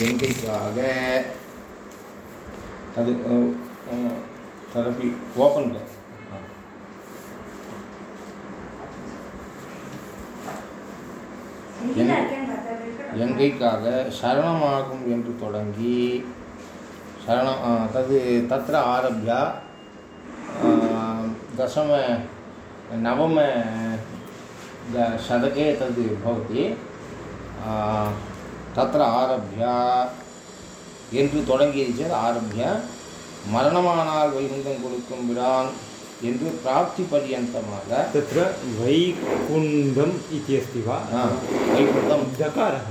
எங்கைக்காக அது அஹ், அஹ், தரப்பி ஓப்பன் ஹிந்தில இருக்கேன்னு பார்த்தா இருக்கட்டும். எங்கைக்காக சரணமாகும் என்று தொடங்கி शरणं तद् तत्र आरभ्य दशम नवम द- शतके तद् भवति தத்திர ஆரம்பியா? என்று தொடங்கியிருக்கிறது ஆரம்பிய? மரணமானால் வைகுந்தம் கொடுக்கும் விடான் என்று பிராப்தி பரியந்தமாக தத்திர வைகுந்தம் இது அஸ்தி வா வைகுந்தம். தகாரः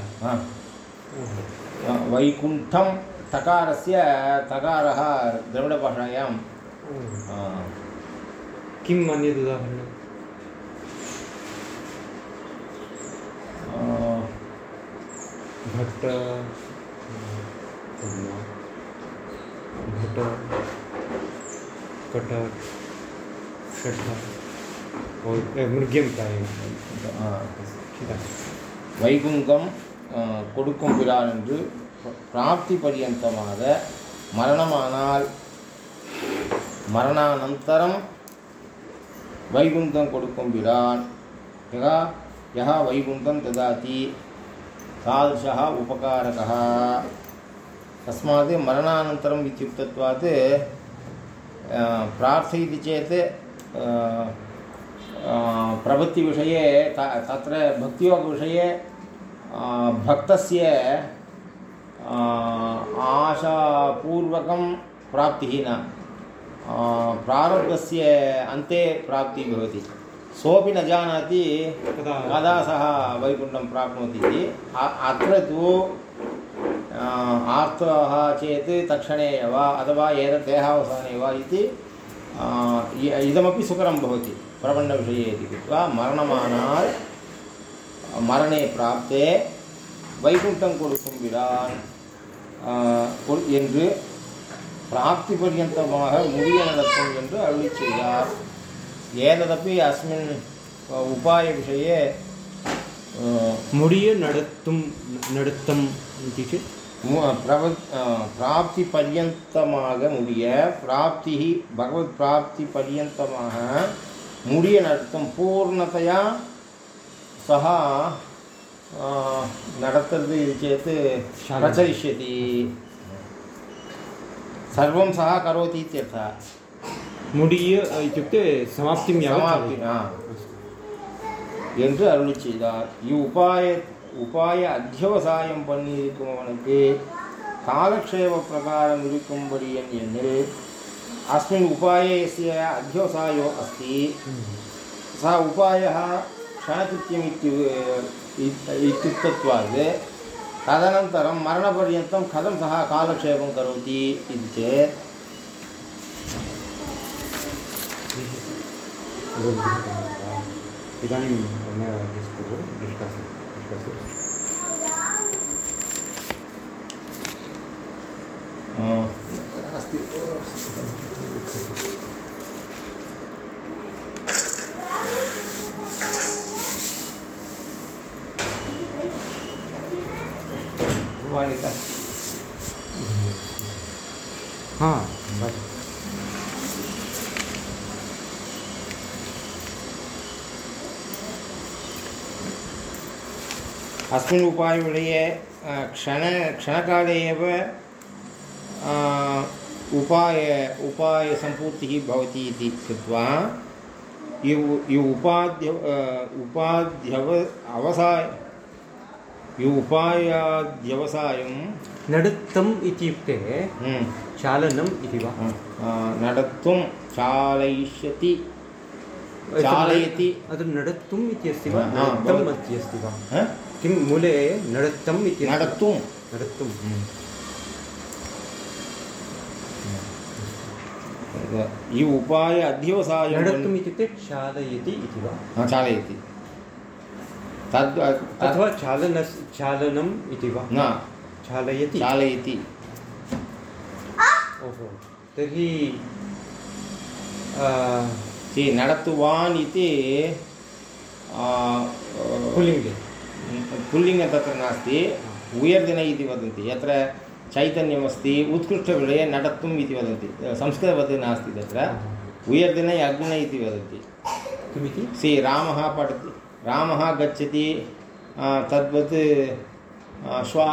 வைகுண்டம் தகாரस्य தகாரः द्रविडभाषायां किम् अन्यत् उदाहरणम् ஆ, घट घट कट षठ और ए, मृग्यं प्रायः ஆ. इदं। வைகுந்தம் ஆ, கொடுக்கும் பிரான் என்று பிராப்தி பர்யந்தமாக மரணமானால் மரணானந்தரம் வைகுந்தம் கொடுக்கும் பிரான் யः यः वैकुण्ठं ददाति तादृशः उपकारकः। तस्मात् मरणानन्तरम् इत्युक्तत्वात् प्रार्थयति चेत् प्रवृत्तिविषये, त, तत्र भक्तियोगविषये भक्तस्य आशापूर्वकं प्राप्तिः न। प्रारब्धस्य अन्ते प्राप्तिः भवति। सोऽपि न जानाति कदा कदा सः वैकुण्ठं प्राप्नोति इति अ- अत्र तु अ, आर्तः चेत् तत्क्षणे एव अथवा एतत् देहावसाने वा इति अ, इ- इदमपि सुकरं भवति प्रपन्नविषये इति कृत्वा मरणमानात् மரணே பிராப்தே வைகுண்டம் கொடுக்கும் விடான் ஆஹ், கொடு- என்று பிராப்தி பர்யந்தமாக முடிய நடத்தும் என்று அருளி செய்தார் एतदपि अस्मिन् उपायविषये मुडिय नडत्तुं नडत्तम् इति चेत्? प्रव प्राप्तिपर्यन्तமாக முடிய प्राप्तिः भगवत्प्राप्तिपर्यन्तமாக முடிய நடத்தும் पूर्णतया सः நடத்துறது इति चेत् प्रचलिष्यति सर्वं सः करोति इत्यर्थः। मुडिय इत्युक्ते समाप्तिं यावत् समाप्ति चालयति। ஆ. என்று அருளி செய்தார் இவ்வுபாய உபாய அத்தியவசாயம் பண்ணியிருக்கும் அவனுக்கு காலக்ஷேப பிரகாரம் இருக்கும்படி என் எண்ணில் अस्मिन् उपायस्य अध्यवसायो अस्ति सः उपायः क्षणकृत्यम् इत्यु इत्- इत्युक्तत्वात् तदनन्तरं मरणपर्यन्तं कथं सः कालक्षेपं करोति इति चेत् इदानीं न डिस्कुरु डिस्कस् डिस्कस् अस्मिन् उपायविषये क्षण क्षणकाले एव उपाय उपायसम्पूर्तिः भवति इति कृत्वा इ उ- इ उपाद्य अ, उपाध्यव अवसाय इ उपायाध्यवसायं नडत्तम् इत्युक्ते हम्म, चालनम् इति वा? अ, अ, चालयिष्यति। चालयति। अत्र नडत्तुम् इति अस्ति वा नडत्तम् भवति। इति अस्ति वा? किं मूले नडत्तम् इति? नडत्तुं इ उपाय अध्यवसायं नडत्तुम् इत्युक्ते अथवा चालनस् चालनम् इति वा? न। चालयति। चालयति। ओहो। तर्हि आ, सि नडत्तुवान् इति आ, पुल्लिङ्गे पुल्लिङ्गं तत्र नास्ति उयर्दिन इति वदन्ति यत्र चैतन्यमस्ति उत्कृष्टविषये नटत्वम् इति वदन्ति संस्कृतवत् नास्ति तत्र उयर्दिने अग्न इति वदन्ति किमिति सि रामः पठति रामः गच्छति आ, तद्वत् आ, श्वा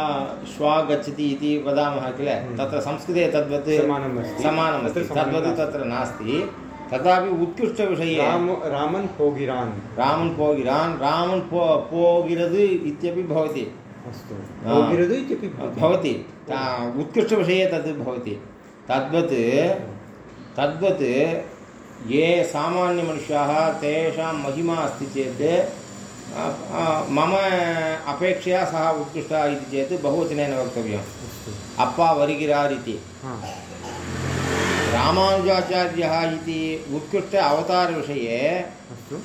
श्वा गच्छति इति वदामः किल तत्र संस्कृते तद्वत् समानमस्ति। समानमस्ति तत्र समानं तद्वत् नास्ति। तत्र नास्ति तथापि उत्कृष्टविषये राम रामन् पोगिरान्। रामन् पोगिरान् रामन् पो पोगिरद् इत्यपि भवति। अस्तु। पोगिरदु इत्यपि भवति। उत्कृष्टविषये तद् भवति। तद्वत् तद्वत् ये सामान्यमनुष्याः तेषां महिमा अस्ति चेत् मम अपेक्षया सः उत्कृष्टः इति चेत् बहुवचनेन वक्तव्यम्। अप्पा वरिगिरार् इति रामानुजाचार्यः इति उत्कृष्ट अवतारविषये अस्तु।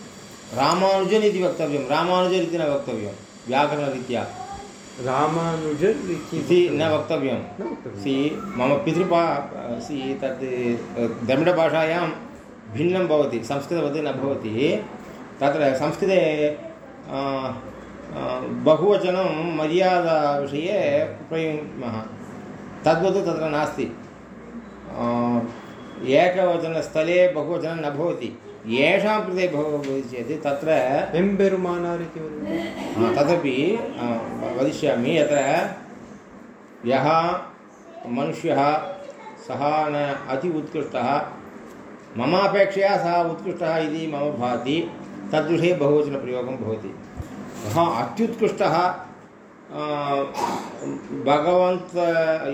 रामानुजन् इति वक्तव्यं। रामानुजन् इति न वक्तव्यं। व्याकरणरीत्या। रामानुजन् इति न वक्तव्यं। सि मम पितृपा सि तत् द्रविडभाषायां भिन्नं भवति संस्कृतवत् न भवति। तत्र संस्कृते बहुवचनं मर्यादाविषये प्रयुङ्मः तद्वत् तत्र नास्ति। अ, एकवचनस्थले बहुवचनं न भवति। येषां कृते भवति चेत् तत्र एम्बेरुमानार् इति हा, तदपि वदिष्यामि यत्र यः मनुष्यः सः न अति उत्कृष्टः मम अपेक्षया सः उत्कृष्टः इति मम भाति तद्विषये बहुवचनप्रयोगं भवति। सः अत्युत्कृष्टः भगवन्त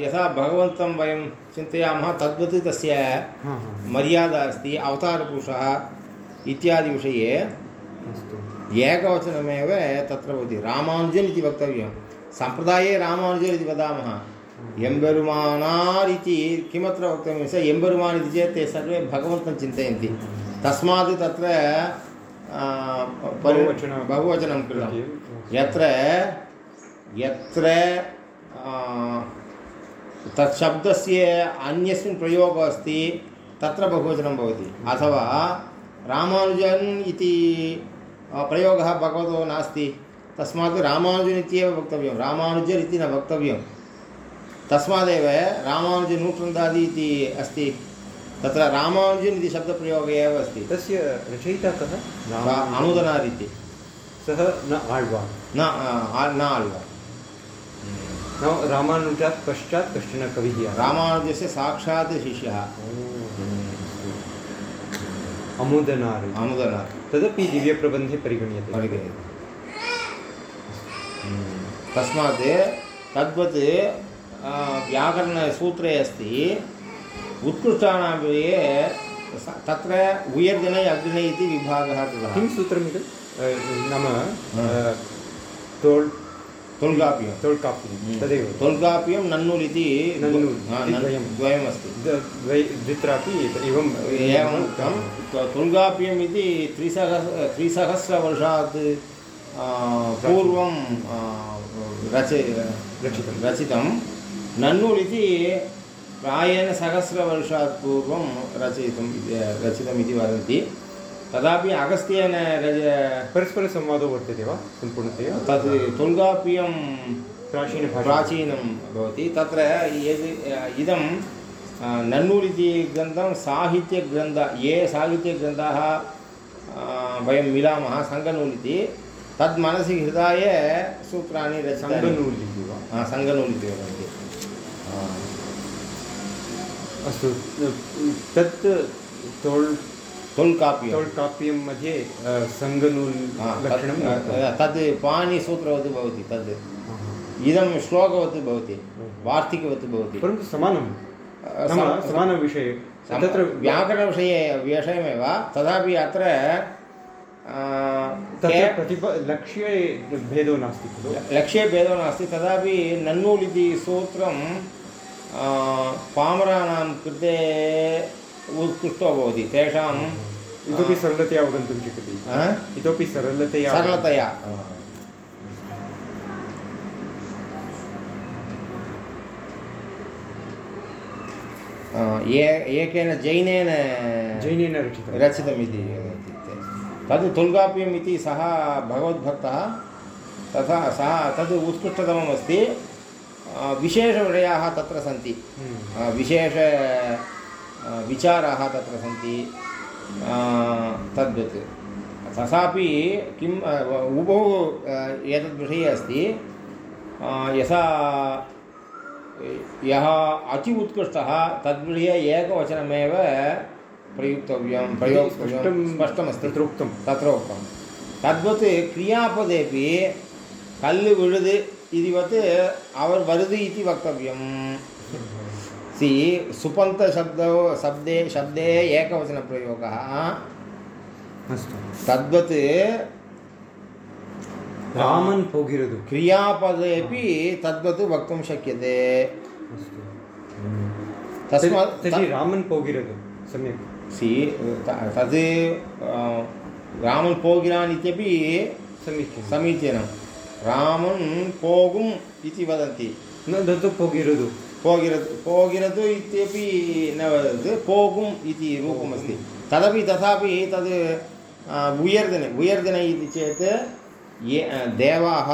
यथा भगवन्तं वयं चिन्तयामः तद्वत् तस्य मर्यादा अस्ति अवतारपुरुषः इत्यादिविषये एकवचनमेव तत्र भवति रामानुजन् इति वक्तव्यं। सम्प्रदाये रामानुजन् इति वदामः। एम्बेरुमानार् इति किमत्र वक्तव्यं स एम्बेरुमान् इति चेत् ते सर्वे भगवन्तं चिन्तयन्ति। तस्मात् तत्र बहुवचनं- बहुवचनं कृतं। यत्र यत्र आ, तत् शब्दस्य अन्यस्मिन् प्रयोगः अस्ति तत्र बहुवचनं भवति। अथवा रामानुजन् इति प्रयोगः भगवतो नास्ति तस्मात् रामानुजन् इत्येव वक्तव्यं। रामानुजन् इति न वक्तव्यं। तस्मादेव रामानुजनूटन्दादि इति अस्ति तत्र रामानुजन् इति शब्दप्रयोगः एव अस्ति। तस्य रचयिता कः? इति सः न आಳ್वान् न आ- न आಳ್वा रामानुजात् पश्चात् कश्चन कविः आसीत्। रामानुजस्य साक्षात् शिष्यः। अमुदनार्। इति। अनुदनार् तदपि दिव्यप्रबन्धे परिगण्यते। परिगणयति। तस्मात् तद्वत् व्याकरणसूत्रे अस्ति। उत्कृष्टानां विषये स- तत्र उयर्जने अग्ने इति विभागः कृतः। किं सूत्रमिदं अ, नाम तोल्काप्यं तोल्काप्यं तदेव तोल्काप्यं नन्नूल् इति द्वयम् अस्ति द्वित्रापि एवम् एवम् उक्तं तोल्काप्यम् इति त्रिसहस त्रिसहस्रवर्षात् पूर्वं रच रचितं रचितं नन्नूल् इति प्रायेण सहस्रवर्षात् पूर्वं रचयितं रचितमिति वदन्ति तदापि अगस्त्येन परस्परसंवादो वर्तते वा? सम्पूर्णतया? तद् तुङ्गापीयं प्राचीन प्राचीनं भवति। तत्र यद् इदं नन्नूर् इति ग्रन्थं साहित्यग्रन्थः ये साहित्यग्रन्थाः वयं मिलामः सङ्गनूल् इति तद् मनसि हृदाय सूत्राणि रचनूल् इति वा? सङ्गनूल् इति वदन्ति अस्तु तत् तोल् तोल्काप्यं तोल्काप्यं मध्ये सङ्गनूल् लक्षणं तद् पाणिसूत्रवत् भवति तद् इदं श्लोकवत् भवति वार्तिकवत् भवति परन्तु समानं समानविषये तत्र व्याकरणविषये विषयमेव तदापि अत्र लक्ष्ये भेदो नास्ति खलु। लक्ष्ये भेदो नास्ति तदापि नन्नूल् इति सूत्रं पामराणां कृते उत्कृष्टो भवति तेषां इतोपि सरलतया अवगन्तुं शक्यते इतोपि सरलतया सरलतया ये एकेन जैनेन जैनेन रचितं रचितमिति वदन्ति ते तद् तुल्गाप्यम् इति सः भगवद्भक्तः तथा सः तद् उत्कृष्टतमम् अस्ति अ, विशेषविषयाः तत्र सन्ति। विशेष विचाराः तत्र सन्ति तद्वत्। तथापि किम् उभौ एतद् विषये अस्ति यथा यः अति उत्कृष्टः तद्विषये एकवचनमेव प्रयुक्तव्यं प्रयोक्तव्यं स्पष्टमस्ति। तत्र उक्तं तत्र उक्तं तद्वत् क्रियापदेपि कल् विळुद् इतिवत् अवर् वरुद् इति वक्तव्यम् सि सुपन्तशब्दो शब्दे शब्दे एकवचनप्रयोगः। अस्तु। तद्वत् रामन् पोगिरदु क्रियापदेपि तद्वत् वक्तुं शक्यते। तस्मात् तर्हि रामन् पोगिरदु सम्यक्। सि तद् रामन् पोगिरान् इत्यपि समीचीनं। समीचीनं। रामन् पोगुम् इति वदन्ति। न तत्तु पोगिरदु पोगिरतु पोगिरतु इत्यपि न वदति पोगुम् इति रूपमस्ति तदपि तथापि तद् उयर्दने उयर्दने इति चेत् ये देवाः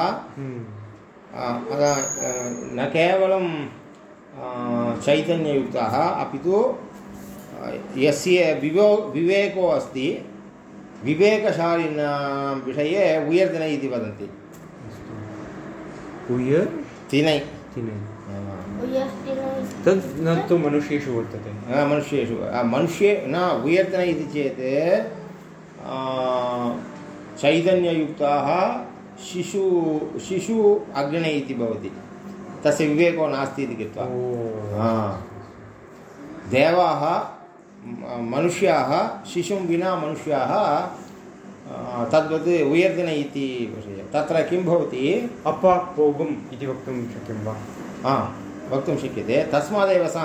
न केवलं चैतन्ययुक्ताः अपि तु यस्य विवो विवेको अस्ति विवेकशालिनां विषये उयर्दन इति वदन्ति उयर् तिनै तिनै तद् न तु मनुष्येषु वर्तते। मनुष्येषु। मनुष्ये न उयर्दन इति चेत् चैतन्ययुक्ताः शिशु शिशु अग्ने इति भवति। तस्य विवेको नास्ति इति कृत्वा। हा। देवाः मनुष्याः शिशुं विना मनुष्याः तद्वत् उयर्दिन इति विषयः तत्र किं भवति? अपा पोगुम् इति वक्तुं शक्यं वा? हा। वक्तुं शक्यते तस्मादेव सा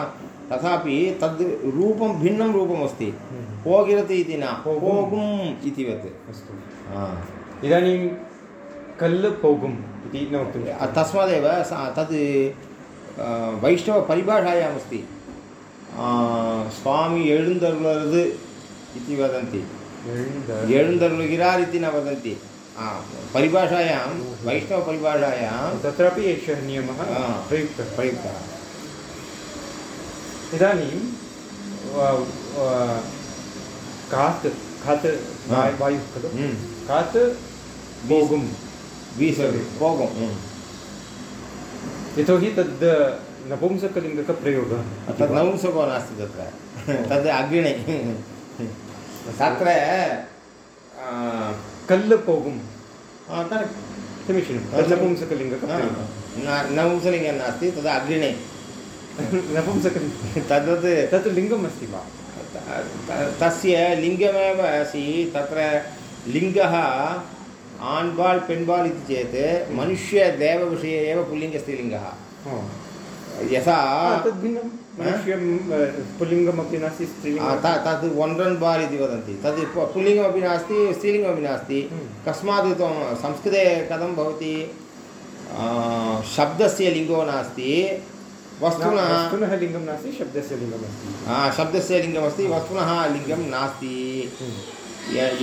तथापि तद् रूपं भिन्नं रूपमस्ति पोगिरति इति न पोगुम्। पोगुम् इतिवत् अस्तु हा। इदानीं कल् पोगुम् इति न वक्तुं अ, तस्मादेव सा तद् आ, वैष्णवपरिभाषायामस्ति आ, स्वामी எழுந்தருளது इति वदन्ति शक्यते எழுந்தருளுகிறார் इति न वदन्ति आ, परिभाषायां वैष्णवपरिभाषायां तत्रापि एषः नियमः। प्रयुक्तः। प्रयुक्तः। इदानीं कात् कात् वायुः खलु? हम्म, कात् वीसति पोगं हम्म। यतोहि तद् नपुंसकलिङ्गकप्रयोगः। वा? नपुंसको नास्ति तत्र। तद् अग्रिणे तत्र आ, तत् समीचीनं हा, तद् समी- नपुंसकलिङ्गकप्रयोगः न- नपुंसलिङ्गं नास्ति तद् अग्रिणे नपुंसकलिङ्गं तद्वत् तत् लिङ्गम् अस्ति वा तस्य लिङ्गमेव अस्ति तत्र लिङ्गः आण्बाल् पेण्बाल् इति चेत् मनुष्यदेवविषये एव पुल्लिङ्गस्त्रीलिङ्गः। यथा हा, तद् भिन्नं मनुष्यं पुल्लिङ्गमपि नास्ति त- तद् वण्ड्रन् बाल् इति वदन्ति तद् पुल्लिङ्गमपि नास्ति स्त्रीलिङ्गमपि नास्ति। कस्मात् संस्कृते कथं भवति शब्दस्य लिङ्गो नास्ति वस्तुनः वस्तुनः लिङ्गं नास्ति शब्दस्य लिङ्गमस्ति शब्दस्य लिङ्गमस्ति वस्तुनः लिङ्गं नास्ति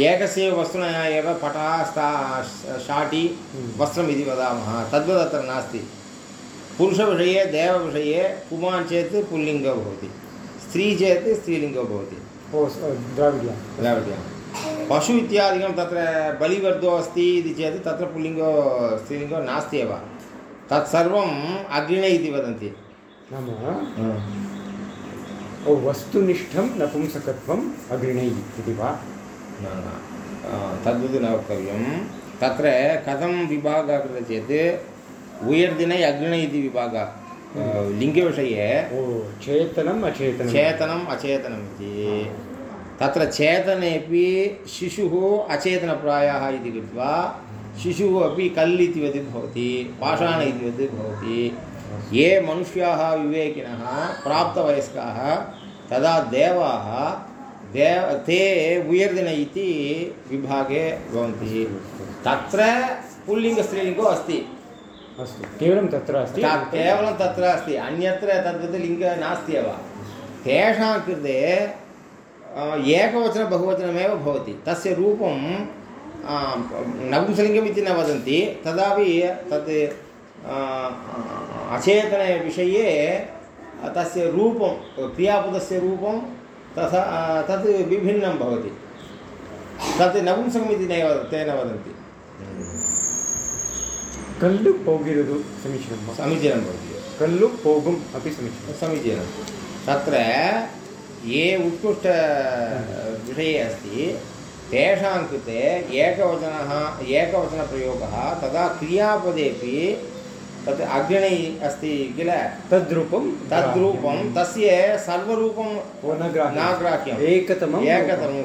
एकस्य वस्तुनः एव पटः स्था शाटि। वस्त्रम् इति वदामः तद्वत् अत्र नास्ति पुरुषविषये देवविषये पुमान् चेत् पुल्लिङ्गो भवति। स्त्री चेत् स्त्रीलिङ्गो भवति। ओ द्राविड्या। द्राविड्यां। पशु इत्यादिकं तत्र बलिवर्धो अस्ति इति चेत् तत्र पुल्लिङ्गो स्त्रीलिङ्गो नास्ति एव। तत्सर्वम् अग्रिणे इति वदन्ति। नाम। ओ वस्तुनिष्ठं नपुंसकत्वम् अग्रिणै इति वा? न न तद्वत् न वक्तव्यं। तत्र कथं विभागः कृतः चेत् उयर्दिनै अग्रिणै इति विभागः लिङ्गविषये चेतनम् अचेतनं चेतनम् अचेतनम् इति तत्र चेतनेपि शिशुः अचेतनप्रायः इति कृत्वा शिशुः अपि कल् इतिवत् भवति पाषाण इतिवत् भवति ये मनुष्याः विवेकिनः प्राप्तवयस्काः तदा देवाः देव ते उयर्दिन इति विभागे भवन्ति तत्र पुल्लिङ्गस्त्रीलिङ्गो अस्ति अस्तु। केवलं तत्र अस्ति। केवलं तत्र अस्ति अन्यत्र तद्वत् लिङ्गः नास्ति एव। तेषां कृते एकवचनं बहुवचनमेव भवति। तस्य रूपं नपुंसलिङ्गम् इति न वदन्ति। तदापि तत् अचेतनविषये तस्य रूपं क्रियापदस्य रूपं तथा तत् विभिन्नं भवति। तत् नपुंसकमिति नैव ते न वदन्ति। कल्लु पोगिरुदु समीचीनं वा समीचीनं भवति कल्लु पोगुम् अपि समीचीनं समीचीनं तत्र ये उत्कृष्टविषये अस्ति तेषां कृते एकवचनः एकवचनप्रयोगः तदा क्रियापदेपि तत् अग्रणी अस्ति किल तद्रूपं तद्रूपं तस्य सर्वरूपं न ग्राह्यम् एकतमम् एकतमं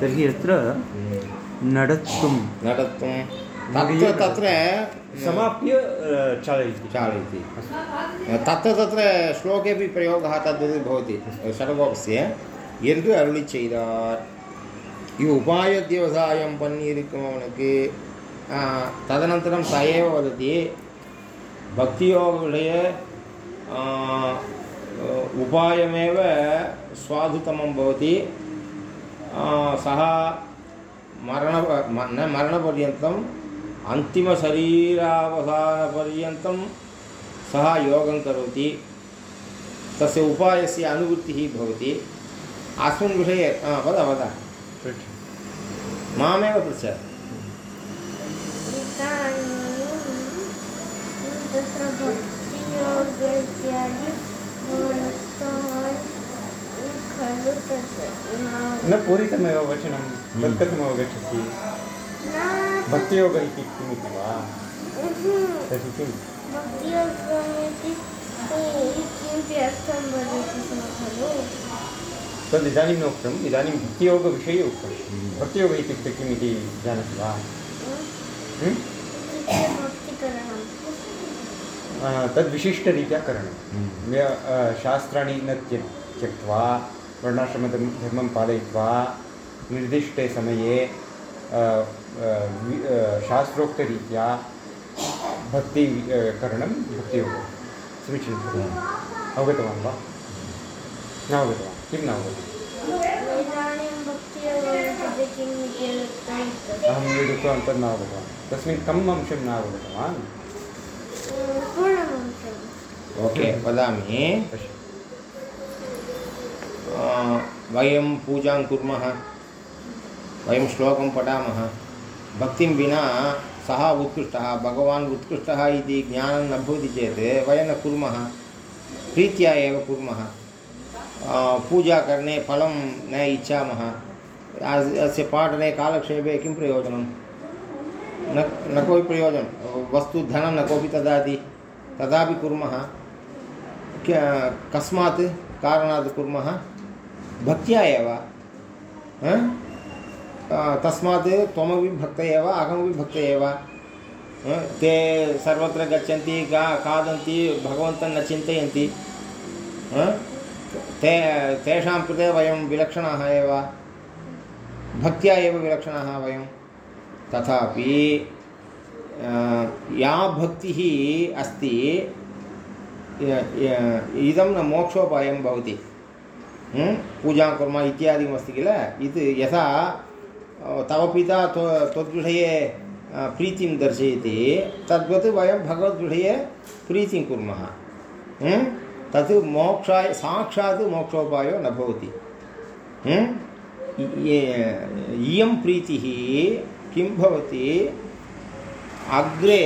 तर्हि अत्र नडत्तुं नटत्वं तत्र तत्र समाप्य अ, चालयति चालयति तत्र तत्र श्लोकेपि प्रयोगः तद्वत् भवति षडगोपस्य என்று அருளி செய்தார் இது உபாயத்தியவசாயம் பண்ணியிருக்கும் அவனுக்கு ததனந்தரம் ச एव वदति भक्तियोगविषये आ, उपायमेव स्वाधुतमं मरण मरणपर्यन्तम् अन्तिमशरीरावसानपर्यन्तं सः योगं करोति। तस्य उपायस्य अनुवृत्तिः भवति। अस्मिन् विषये वद वद। मामेव पृच्छ। तत्र भक्तियोग इत्यादि गुणस्थान् खलु तत् न पूरितमेव वचनं तत् कथम् अवगच्छति भक्तियोग इति किमिति वा? तर्हि किं भक्तियोगमिति किमपि अर्थं वदति स्म खलु तद् इदानीं न उक्तम् इदानीं भक्तियोगविषये उक्तं। भक्तियोग इत्युक्ते किम् इति जानाति वा? हं? इत्युक्ते भक्तिकरणं आ, तद् विशिष्टरीत्या करणं शास्त्राणि न त्य त्यक्त्वा वर्णाश्रमधर्म धर्मं पालयित्वा निर्दिष्टे समये शास्त्रोक्तरीत्या भक्ति करणं भक्तियोगः। समीचीनं। अवगतवान् वा? न अवगतवान्। किं न अवगतवान्? अहं तद् न अवगतवान्। तस्मिन् कम् अंशं न अवगतवान्? ओके वदामि। पश्य। वयं पूजां कुर्मः, वयं श्लोकं पठामः। भक्तिं विना सः उत्कृष्टः, भगवान् उत्कृष्टः इति ज्ञानं न भवति चेत् वयं न कुर्मः, प्रीत्या एव कुर्मः। पूजाकरणे फलं न इच्छामः। अस्- अस्य पाठने कालक्षेपे किं प्रयोजनं? न न कोऽपि प्रयोजनं। वस्तु धनं न कोऽपि ददाति। तदापि कुर्मः। कस्मात् कारणात् कुर्मः? भक्त्या एव तस्मात् त्वमपि भक्त एव अहमपि भक्त एव? ते सर्वत्र गच्छन्ति, गा, खादन्ति, भगवन्तं न चिन्तयन्ति? ते, तेषां कृते वयं विलक्षणाः एव भक्त्या एव विलक्षणाः वयं तथापि या भक्तिः अस्ति इदं न मोक्षोपायं भवति? पूजां कुर्मः इत्यादिकमस्ति किल इति यथा तव पिता त्व त्वद्विषये प्रीतिं दर्शयति तद्वत् वयं भगवद्विषये प्रीतिं कुर्मः? तत् मोक्षाय साक्षात् मोक्षोपायो न भवति इयं प्रीतिः किं भवति अग्रे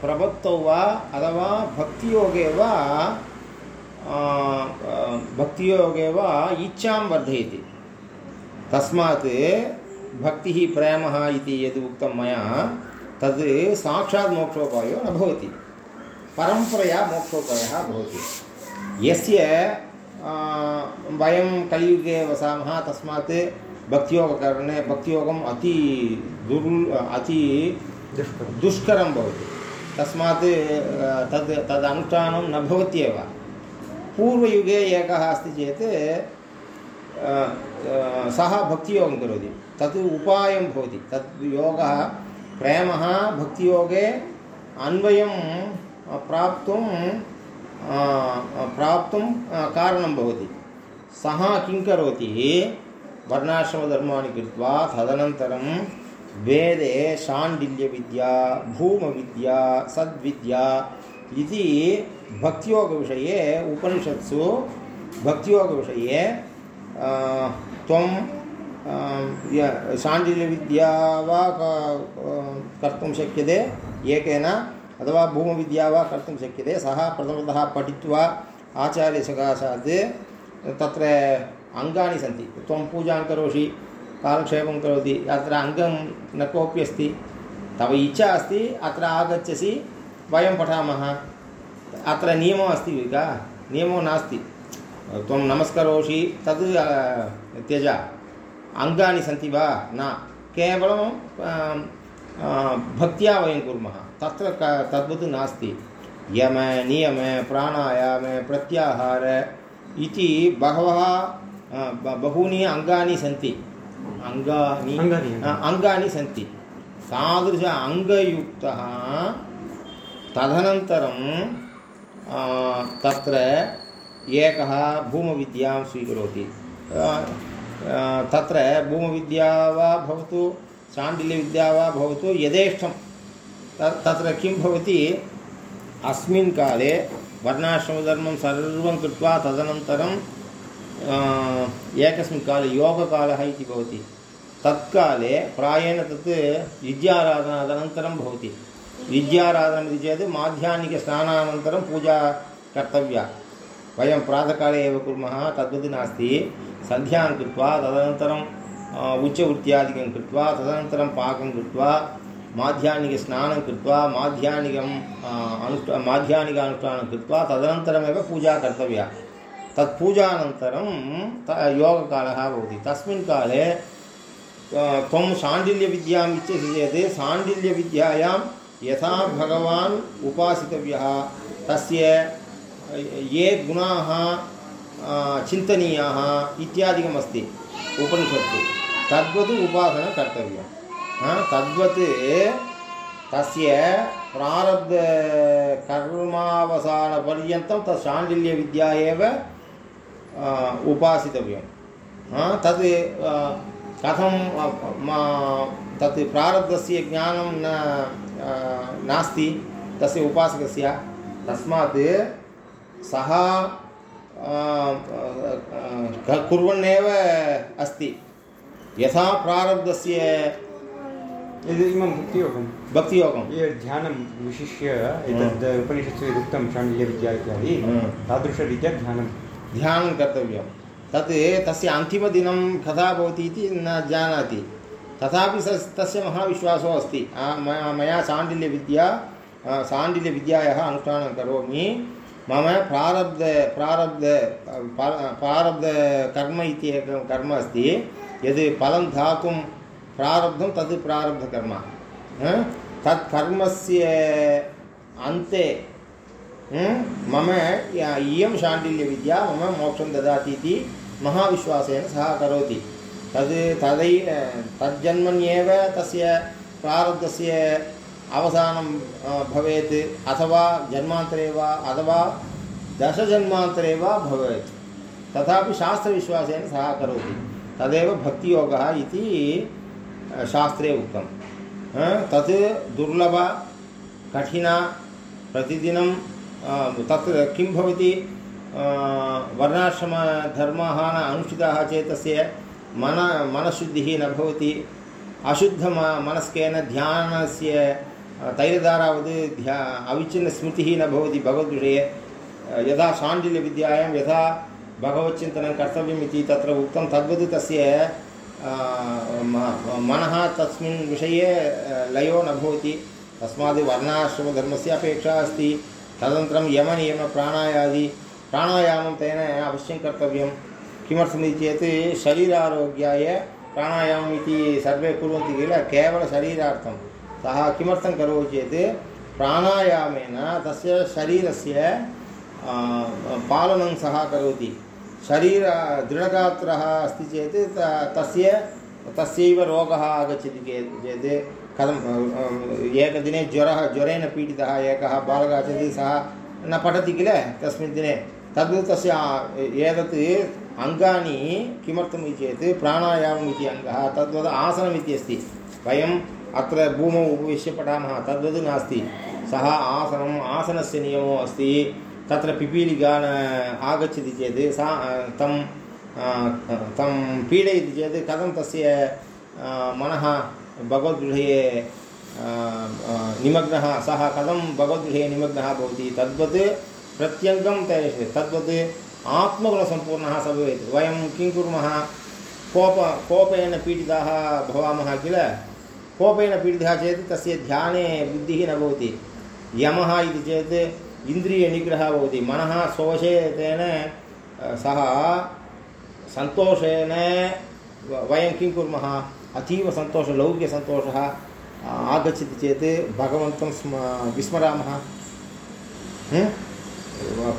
प्रपत्तौ वा अथवा भक्तियोगे वा भक्तियोगे वा इच्छां वर्धयति। तस्मात् भक्तिः प्रेमः इति यद् उक्तं मया तद् साक्षात् मोक्षोपायो न भवति। परम्परया मोक्षोपायः भवति। यस्य वयं कलियुगे वसामः तस्मात् भक्तियोगकरणे भक्तियोगम् अति दुर् अति दुष्करं। भवति। तस्मात् तद् तदनुष्ठानं न भवत्येव। पूर्वयुगे एकः अस्ति चेत् सः भक्तियोगं करोति। तत् उपायं भवति। तत् योगः प्रेमः भक्तियोगे अन्वयं प्राप्तुं प्राप्तुं कारणं भवति। सः किं करोति? वर्णाश्रमधर्माणि कृत्वा तदनन्तरं वेदे शाण्डिल्यविद्या, भूमविद्या, सद्विद्या इति भक्तियोगविषये उपनिषत्सु भक्तियोगविषये अ, त्वं अ, य- शाण्डिल्यविद्या वा कर्तुं शक्यते एकेन अथवा भूमविद्या वा कर्तुं शक्यते सः प्रथमतः पठित्वा आचार्यसकाशात् तत्र अङ्गानि सन्ति। त्वं पूजां करोषि कालक्षेपं करोति अत्र अङ्गं न कोऽपि अस्ति तव इच्छा अस्ति अत्र आगच्छसि वयं पठामः। अत्र नियमः अस्ति का? नियमो नास्ति। त्वं नमस्करोषि। तद् त्यज। अङ्गानि सन्ति वा? न। केवलं भक्त्या वयं कुर्मः। तत्र क तद्वत् नास्ति। यम नियम प्राणायाम प्रत्याहार इति बहवः बहूनि अङ्गानि सन्ति। अङ्गानि अङ्गानि, सन्ति। तादृश अङ्गयुक्तः तदनन्तरं तत्र एकः भूमविद्यां स्वीकरोति। तत्र भूमविद्या वा भवतु, शाण्डिल्यविद्या वा भवतु, यथेष्टं। त- तत्र किं भवति? अस्मिन् काले वर्णाश्रमधर्मं सर्वं कृत्वा तदनन्तरं एकस्मिन् काले योगकालः इति भवति। तत्काले प्रायेण तत् विद्याराधनादनन्तरं भवति। विद्याराधनम् इति चेत् माध्याह्निकस्नानानन्तरं पूजा कर्तव्या। वयं प्रातःकाले एव कुर्मः तद्वत् नास्ति। सन्ध्यां कृत्वा, तदनन्तरं उच्चवृत्त्यादिकं कृत्वा, तदनन्तरं पाकं कृत्वा, माध्याह्निकस्नानं कृत्वा, माध्याह्निकम् अनुष्ठा, माध्याह्निकानुष्ठानं कृत्वा, तदनन्तरमेव पूजा कर्तव्या। तत्पूजानन्तरं त, योगकालः भवति। तस्मिन् काले त्वं शाण्डिल्यविद्याम् इच्छसि चेत् यथा भगवान् उपासितव्यः। तस्य, ये गुणाः चिन्तनीयाः इत्यादिकमस्ति उपनिषत्सु। तद्वत् उपासना कर्तव्या तद्वत् तस्य प्रारब्धकर्मावसानपर्यन्तं तत् शाण्डिल्यविद्या एव उपासितव्यं तद् कथं तत् प्रारब्धस्य ज्ञानं न नास्ति तस्य उपासकस्य तस्मात् सः कुर्वन्नेव अस्ति। यथा प्रारब्धस्य इमं भक्तियोगं। भक्तियोगं। ये ध्यानं विशिष्य एतद् उपनिषत्सु यदुक्तं शाण्डिल्यविद्या इत्यादि हम्म। तादृशरीत्या ध्यानं ध्यानं कर्तव्यं। तत् तस्य अन्तिमदिनं कदा भवति इति न जानाति। तथापि स तस्य महाविश्वासो अस्ति। मया आ, शाण्डिल्यविद्यायाः अनुष्ठानं करोमि। मम प्रारब्ध प्रारब्ध प्रारब्धकर्म इति कर्म अस्ति। यद् फलं दातुं प्रारब्धं तद् प्रारब्धकर्म? तत् कर्मस्य अन्ते? मम इयं शाण्डिल्यविद्या मम मोक्षं ददाति इति महाविश्वासेन सः करोति। तद् तदै तज्जन्मन्येव तस्य प्रारब्धस्य अवसानं भवेत्, अथवा जन्मान्तरे वा, अथवा दशजन्मान्तरे वा भवेत्। तथापि शास्त्रविश्वासेन सः करोति। तदेव भक्तियोगः इति शास्त्रे उक्तं। तत् दुर्लभ, कठिना, प्रतिदिनं तत्र किं भवति? वर्णाश्रमधर्माः न अनुष्ठिताः चेत् तस्य मन मनःशुद्धिः न भवति। अशुद्धम मनस्केन ध्यानस्य तैलधारावत् ध्या अविच्छिन्नस्मृतिः न भवति भगवद्विषये। यथा शाण्डिल्यविद्यायां यथा भगवच्चिन्तनं कर्तव्यम् इति तत्र उक्तं तद्वत् तस्य मनः तस्मिन् विषये लयो न भवति। तस्मात् वर्णाश्रमधर्मस्य अपेक्षा अस्ति। तदनन्तरं यमनियमप्राणायादि। प्राणायामं तेन अवश्यं कर्तव्यं किमर्थमिति चेत् शरीरारोग्याय प्राणायामम् इति सर्वे कुर्वन्ति किल? केवलशरीरार्थं सः किमर्थं करोति चेत् प्राणायामेन तस्य शरीरस्य पालनं सः करोति। शरीर दृढगात्रः अस्ति चेत् तस्य, तस्यैव रोगः आगच्छति चेत् कथं, एकदिने ज्वरः, ज्वरेण पीडितः, एकः बालकः सः न पठति किल? तस्मिन् दिने। तद्वत् तस्य एतत् अङ्गानि किमर्थम् इति चेत् प्राणायामम् इति अङ्गः तद्वत् आसनम् इति अस्ति। वयम् अत्र भूमौ उपविश्य पठामः तद्वत् नास्ति। सः आसनम् आसनस्य नियमो अस्ति। तत्र पिपीलिका न आगच्छति चेत् सा, तं तं पीडयति चेत् कथं तस्य मनः भगवद्विषये निमग्नः, सः कथं भगवद्विषये निमग्नः भवति, तद्वत् प्रत्यङ्गं तद्वत् आत्मगुणसम्पूर्णः स भवेत् वयं किं कुर्मः? कोप, कोपेन पीडिताः भवामः किल? कोपेन पीडितः चेत् तस्य ध्याने बुद्धिः न भवति। यमः इति चेत् इन्द्रियनिग्रहः भवति। मनः शोषेतेन सः सन्तोषेण वयं किं कुर्मः? अतीवसन्तोषः लौकिकसन्तोषः आगच्छति चेत् भगवन्तं स्म, विस्मरामः।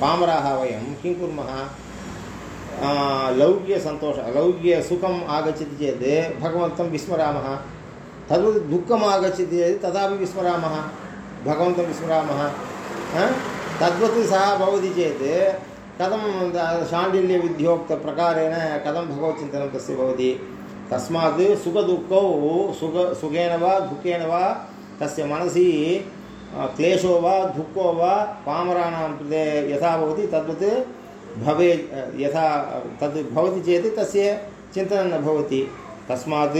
पामराः वयं किं कुर्मः? लौकिकसन्तोषः लौकिकसुखम् आगच्छति चेत् भगवन्तं विस्मरामः। तद्वत् दुःखम् आगच्छति चेत् तदापि विस्मरामः। भगवन्तं विस्मरामः। तद्वत् सः भवति चेत् कथं शाण्डिल्यविद्योक्तप्रकारेण कथं भगवच्चिन्तनं तस्य भवति? तस्मात् सुखदुःखौ सुख, सुखेन वा दुःखेन वा तस्य मनसि क्लेशो वा, दुःखो वा, पामराणां कृते यथा भवति, तद्वत् भवे यथा, तद् भवति चेत् तस्य चिन्तनं न भवति। तस्मात्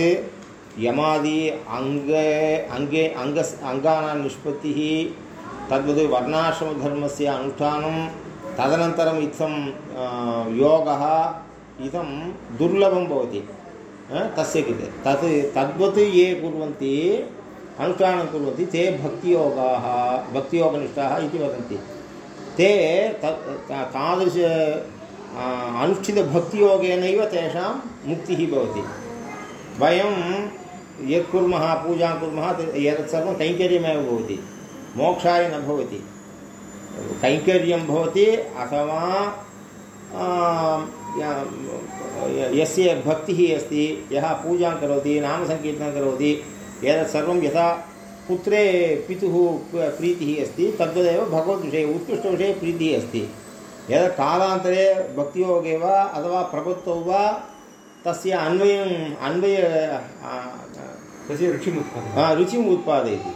यमादि अङ्गे अङ्गे अङ्गस् अङ्गानां निष्पत्तिः, तद्वत् वर्णाश्रमधर्मस्य अनुष्ठानं तदनन्तरम् इत्थं योगः, इदं दुर्लभं भवति तस्य कृते। तत्, तद्वत् ये कुर्वन्ति अनुष्ठानं कुर्वन्ति ते भक्तियोगाः, भक्तियोगनिष्ठाः इति वदन्ति। ते तादृश अनुष्ठितभक्तियोगेनैव तेषां मुक्तिः भवति। वयं यत् कुर्मः, पूजां कुर्मः एतत् सर्वं कैङ्कर्यमेव भवति। मोक्षाय न भवति। कैङ्कर्यं भवति अथवा यस्य भक्तिः अस्ति, यः पूजां करोति, नामसङ्कीर्तनं करोति एतत् सर्वं यथा पुत्रे पितुः प्रीतिः अस्ति तद्वदेव भगवद्विषये उत्कृष्टविषये प्रीतिः अस्ति। यदा कालान्तरे भक्तियोगे वा अथवा प्रभुत्वौ वा तस्य अन्वयम् अन्वय तस्य रुचिम् उत्पादयति। रुचिम् उत्पादयति।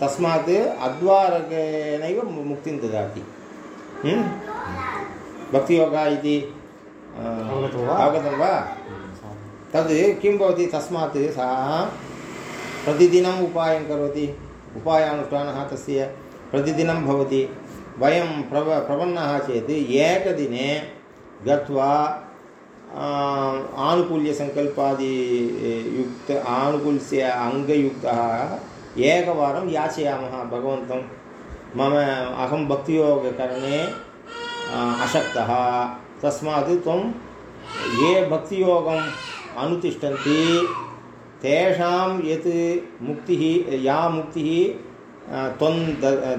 तस्मात् अद्वारकेनैव मुक्तिं ददाति। भक्तियोगः इति अवगतं वा? तद् किं भवति? तस्मात् सः प्रतिदिनम् उपायं करोति। उपायानुष्ठानः तस्य प्रतिदिनं भवति। वयं प्रव प्रपन्नाः चेत् एकदिने गत्वा आनुकूल्यसङ्कल्पादि युक्त आनुकूल्यस्य अङ्गयुक्तः एकवारं याचयामः भगवन्तं। मम अहं भक्तियोगकरणे अशक्तः। तस्मात् त्वं ये भक्तियोगम् अनुतिष्ठन्ति तेषां यत् मुक्तिः या मुक्तिः त्वं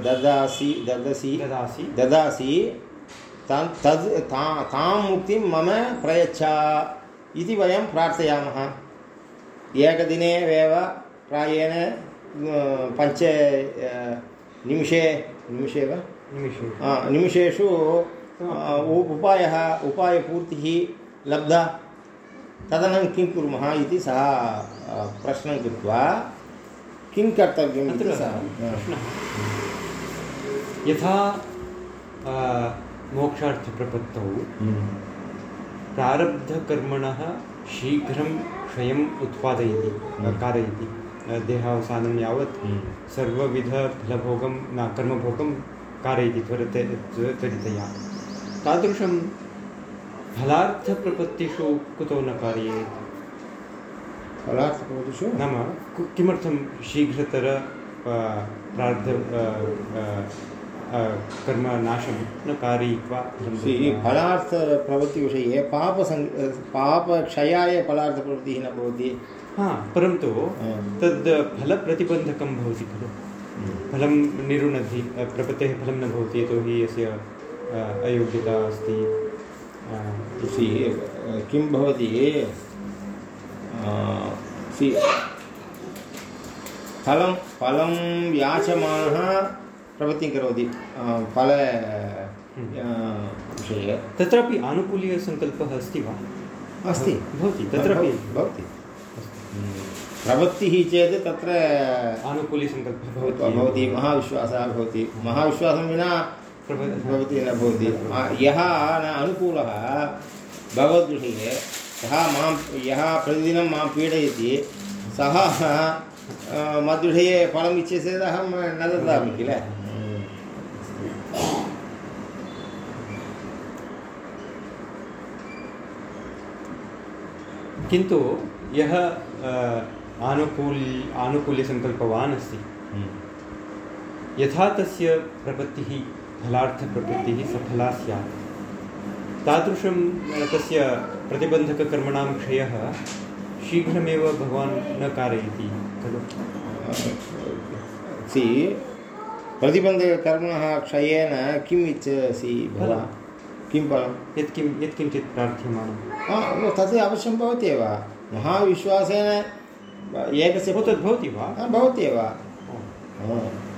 ददासि ददसि ददासि। ददासि तद् ता तां मुक्तिं मम प्रयच्छ। इति वयं प्रार्थयामः। एकदिने एव प्रायेण पञ्च निमिषे निमिषे वा? निमिषे। निमिषेषु उपायः उपायपूर्तिः लब्धा। तदनन्तरं किं कुर्मः इति सः प्रश्नं कृत्वा किं कर्तव्यम् इति सः। यथा मोक्षार्थप्रपत्तौ प्रारब्धकर्मणः शीघ्रं क्षयम् उत्पादयति कारयति। देहावसानं यावत् सर्वविधफलभोगं न कर्मभोगं कारयति त्वरते त्वरितया। तादृशं फलार्थप्रपत्तिषु कुतो न कार्येत्? फलार्थप्रपत्तिषु? नाम किमर्थं शीघ्रतर प्रार्थ कर्मनाशं न कारयित्वा फलार्थप्रवृत्तिविषये पापसङ् पापक्षयाय फलार्थप्रवृत्तिः न भवति हा परन्तु तद् फलप्रतिबन्धकं भवति खलु। फलं निरुणधि प्रपत्तेः फलं न भवति यतोहि यस्य अयोग्यता अस्ति। किं भवति? फलं फलं याचमानः प्रवृत्तिं करोति। फल विषये। तत्रापि आनुकूल्यसङ्कल्पः अस्ति वा? अस्ति। भवति तत्रापि। भवति। प्रवृत्तिः चेत् तत्र आनुकूल्यसङ्कल्पः भवति। भवति महाविश्वासः भवति। महाविश्वासं विना भवति न भवति। यः न अनुकूलः भगवद्विषये सः माँ यः प्रतिदिनं माँ पीडयति। सः मद्विषये फलम् इच्छति चेत् अहं न ददामि किल? किन्तु यः आनुकूल् आनुकूल्यसङ्कल्पवान् अस्ति यथा तस्य प्रपत्तिः फलार्थप्रवृत्तिः सफला स्यात् तादृशं अ, तस्य प्रतिबन्धककर्मणां क्षयः शीघ्रमेव भगवान् न कारयति खलु? सि प्रतिबन्धकर्मणः क्षयेन किम् इच्छसि भवान् किं फलं यत्किं यत्किञ्चित् प्रार्थ्यमाणं हा, तत् अवश्यं भवति एव। महाविश्वासेन एकस्य ओ तद् भवति वा? हा, भवति एव। ओ। हा।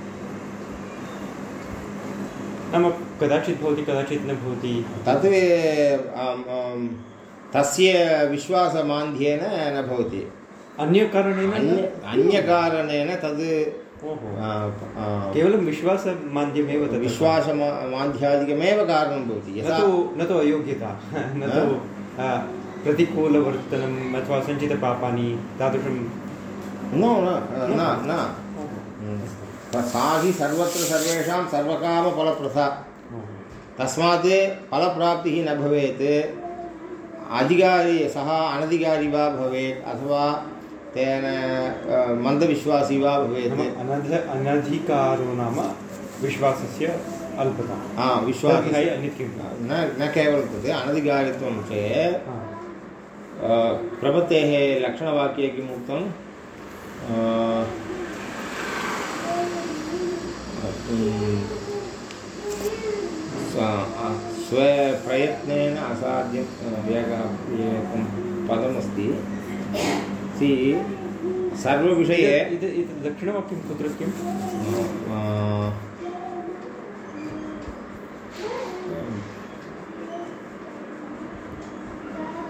नाम कदाचित् भवति कदाचित् न भवति। आम्, तस्य विश्वासमान्ध्येन न भवति। अन्यकारणेन अन्यकारणेन तद् केवलं विश्वासमाध्यमेव तद् विश्वासमान्ध्यादिकमेव कारणं भवति। न तु न तु अयोग्यता। न तु प्रतिकूलवर्तनम् अथवा सञ्चितपापानि तादृशं न न न सा हि सर्वत्र सर्वेषां सर्वकामफलप्रथा तस्मात् फलप्राप्तिः न भवेत्। अधिकारी सः अनधिकारी वा भवेत् अथवा तेन मन्दविश्वासी वा भवेत्। अनधिकारो नाम विश्वासस्य अल्पता। हा विश्वासः न न केवलं तत् अनधिकारित्वं चेत् प्रपत्तेः लक्षणवाक्ये किम् उक्तं स्वप्रयत्नेन असाध्यं एकं पदमस्ति। सि सर्वविषये दक्षिणवाक्यं कुत्र अ,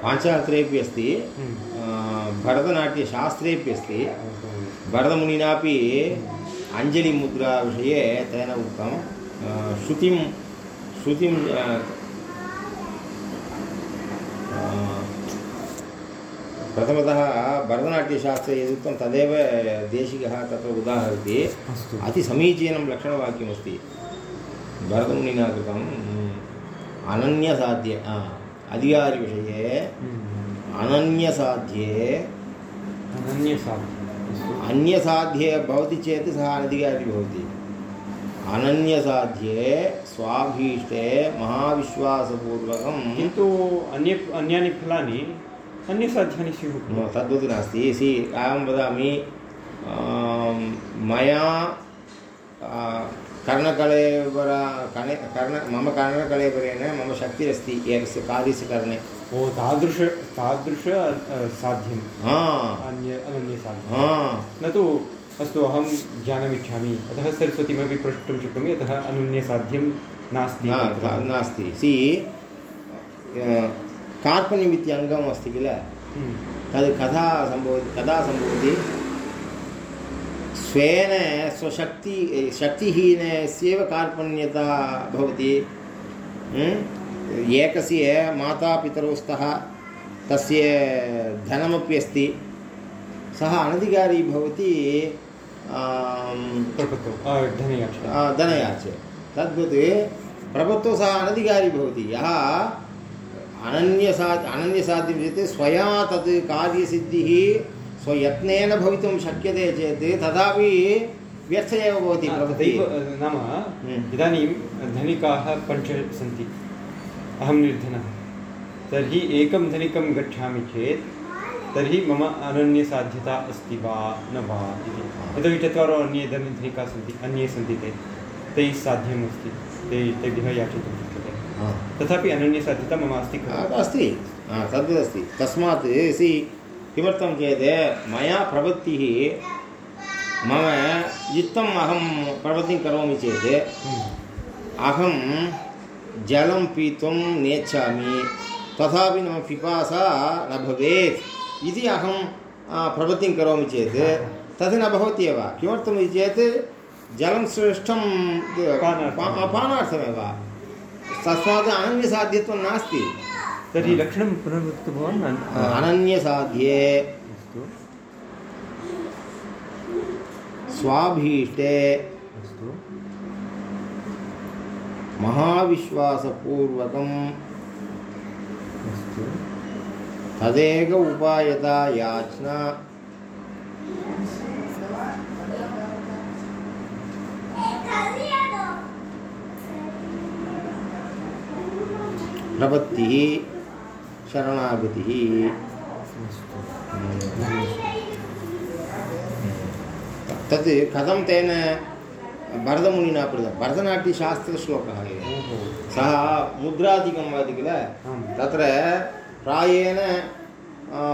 पाञ्चात्रेपि अस्ति। भरतनाट्यशास्त्रेपि अस्ति। भरतमुनिनापि अञ्जलिमुद्राविषये तेन उक्तं श्रुतिं श्रुतिं प्रथमतः भरतनाट्यशास्त्रे यदुक्तं तदेव देशिकः तत्र उदाहरति अतिसमीचीनं लक्षणवाक्यमस्ति भरतमुनिना कृतम् अनन्यसाध्य अधिकारिविषये अनन्यसाध्ये अस्तु अन्यसाध्ये भवति चेत् सः अनधिकारी भवति। अनन्यसाध्ये स्वाभीष्टे महाविश्वासपूर्वकं किन्तु अन्य अन्यानि फलानि अन्यसाध्यानि स्युः तद्वत् नास्ति। सि अहं वदामि मया कर्णकलेवर कणे कर्ण मम कर्णकलेवरेण मम शक्तिरस्ति एकस्य कार्यस्य करणे। ओ तादृश तादृश साध्यम् हा। अन्य अनन्यसाध्यं न तु अस्तु अहं ज्ञानमिच्छामि। अतः सरस्वतीमपि प्रष्टुं शक्नोमि अतः अनन्यसाध्यं नास्ति। नास्ति। सि कार्पण्यम् इति अङ्गम् अस्ति किल? हम्म। तद् कदा सम्भवति कदा सम्भवति? स्वेन स्वशक्ति शक्तिहीनस्यैव कार्पण्यता भवति। हम्म? एकस्य मातापितरौ स्तः तस्य धनमपि अस्ति। सः अनधिकारी भवति धनयाचे। तद्वत् प्रभुत्वं सः अनधिकारी भवति। यः अनन्यसा अनन्यसाध्यं चेत् स्वया तत् कार्यसिद्धिः स्वयत्नेन भवितुं शक्यते चेत् तथापि व्यर्थ एव भवति प्रभृतिः। नाम हम्म। इदानीं धनिकाः पञ्च सन्ति। अहं निर्धनः। तर्हि एकं धनिकं गच्छामि चेत् तर्हि मम अनन्यसाध्यता अस्ति वा न वा इति। यतोहि चत्वारो अन्ये धन धनिकाः सन्ति अन्ये सन्ति ते। तैः साध्यम् अस्ति ते तेभ्यः याचितुं शक्यते। तथापि अनन्यसाध्यता मम अस्ति आ, खलु अस्ति। तस्मात् सि किमर्थं चेत् मया प्रवृत्तिः मम युक्तम् अहं प्रवृत्तिं करोमि चेत् हम्म। अहं जलं पीतुं नेच्छामि। तथापि मम पिपासा न भवेत्। इति अहं प्रवृत्तिं करोमि चेत् तद् न भवति एव। किमर्थमिति चेत् जलं श्रेष्ठं पानार्थमेव। तस्मात् अनन्यसाध्यत्वं नास्ति। तर्हि लक्षणं पुनर्वदतु भवान् अनन्यसाध्ये। स्वाभीष्टे। अस्तु। महाविश्वासपूर्वकम्। तदेक उपायता याचना। प्रपत्तिः शरणागतिः। तत् कथं तेन भरतमुनिना पृतं भरतनाट्यशास्त्रश्लोकः एव सः मुद्रादिकं वदति किल। तत्र प्रायेण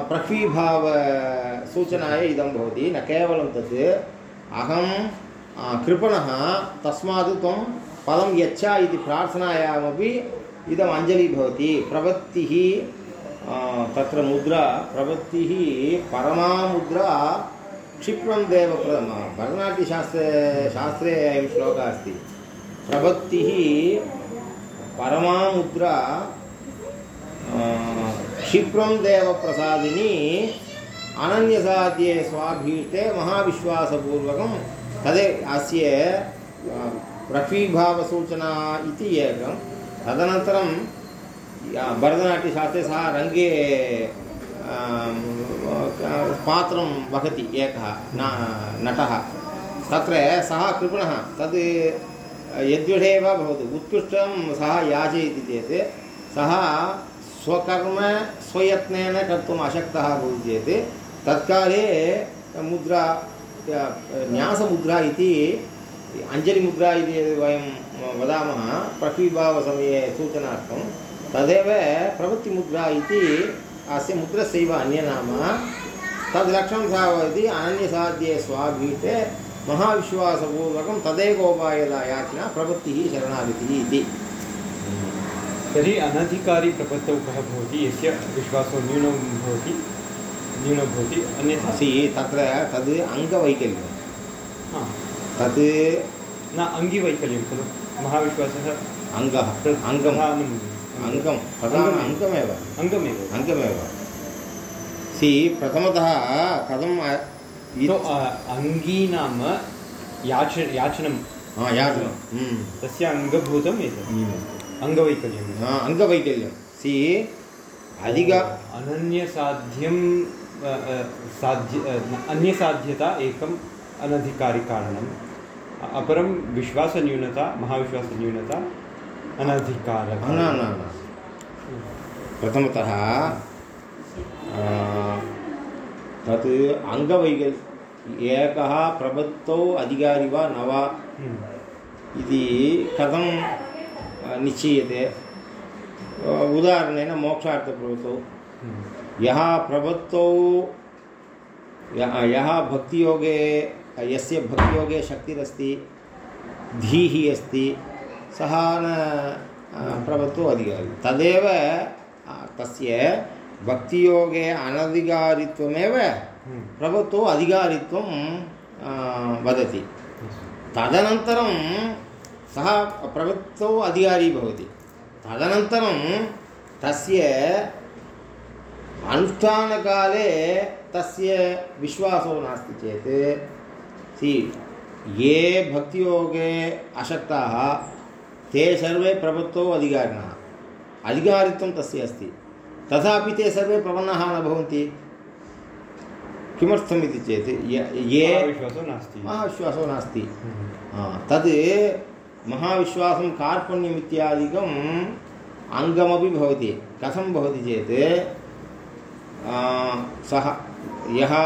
पृथ्वीभावसूचनाय इदं भवति न केवलं तत्। अहं कृपणः तस्मात् त्वं पदं यच्छ इति प्रार्थनायामपि इदम् अञ्जलिः भवति। प्रवृत्तिः तत्र मुद्रा प्रवृत्तिः परमा मुद्रा क्षिप्रं देव भरतनाट्यशास्त्रे शास्त्रे अयं श्लोकः अस्ति। प्रवृत्तिः परमा मुद्रा आ, क्षिप्रं देवप्रसादिनी अनन्यसाध्ये स्वाभीष्टे महाविश्वासपूर्वकं तदे अस्य आ, पृथ्वीभावसूचना इति एकं। तदनन्तरं भरतनाट्यशास्त्रे सः रङ्गे पात्रं वहति एकः, न, नटः। तत्र सः कृपणः, तद् यद्विषये वा भवतु। उत्कृष्टं सः याचयति चेत्, सः स्वकर्म, स्वयत्नेन कर्तुम् अशक्तः भवति चेत्, तत्काले मुद्रा न्यासमुद्रा इति, अञ्जलिमुद्रा इति यद् वयं वदामः पृथ्वीभावसमये सूचनार्थं, तदेव प्रवृत्तिमुद्रा इति अस्य मुद्रस्यैव अन्यनाम। तद् लक्षणं सः वदति अनन्यसाध्ये स्वाभीते महाविश्वासपूर्वकं तदेकोपायदा याचना प्रवृत्तिः शरणागतिः इति। तर्हि अनधिकारी प्रपत्तौ कः भवति यस्य विश्वासो न्यूनं भवति न्यूनं भवति अन्यथा असि तत्र तद् अङ्गवैकल्यं। हा, तत् न अङ्गिवैकल्यं खलु महाविश्वासः अङ्गः अङ्गम्। प्रधानम् अङ्गं प्रधानम् अङ्गमेव अङ्गमेव अङ्गमेव सि प्रथमतः कथम् तो अङ्गी नाम याच याचनं याचनं हम्म, तस्य अङ्गभूतम् एतत्। हम्म. अङ्गवैकल्यं हा, अङ्गवैकल्यं सि अधिक अनन्यसाध्यं साध्य अन्यसाध्यता एकम् अनधिकारिकारणम्। अपरं विश्वासन्यूनता महाविश्वासन्यूनता अनधिकारः। न न प्रथमतः तत् अङ्गवैकल् एकः प्रबद्धौ अधिकारी वा न वा हम्म, इति कथं निश्चीयते? उदाहरणेन मोक्षार्थप्रवृत्तौ हम्म, यः प्रवृत्तौ यः भक्तियोगे यस्य भक्तियोगे शक्तिरस्ति धीः अस्ति सः न आ, प्रवृत्तौ अधिकारी। तदेव तस्य भक्तियोगे अनधिकारित्वमेव हम्म, प्रभुत्वो अधिकारित्वं वदति। तदनन्तरं सः प्रवृत्तौ अधिकारी भवति। तदनन्तरं तस्य अनुष्ठानकाले तस्य विश्वासो नास्ति चेत् सि ये भक्तियोगे अशक्ताः ते सर्वे प्रभुत्वौ अधिकारिणः। अधिकारित्वं तस्य अस्ति। तथापि ते सर्वे प्रपन्नाः न भवन्ति। किमर्थमिति चेत् य- ये महाविश्वासो नास्ति। महाविश्वासो नास्ति। हम्म, तद् महाविश्वासं कार्पण्यम् इत्यादिकम् अङ्गमपि भवति। कथं भवति चेत् सः यः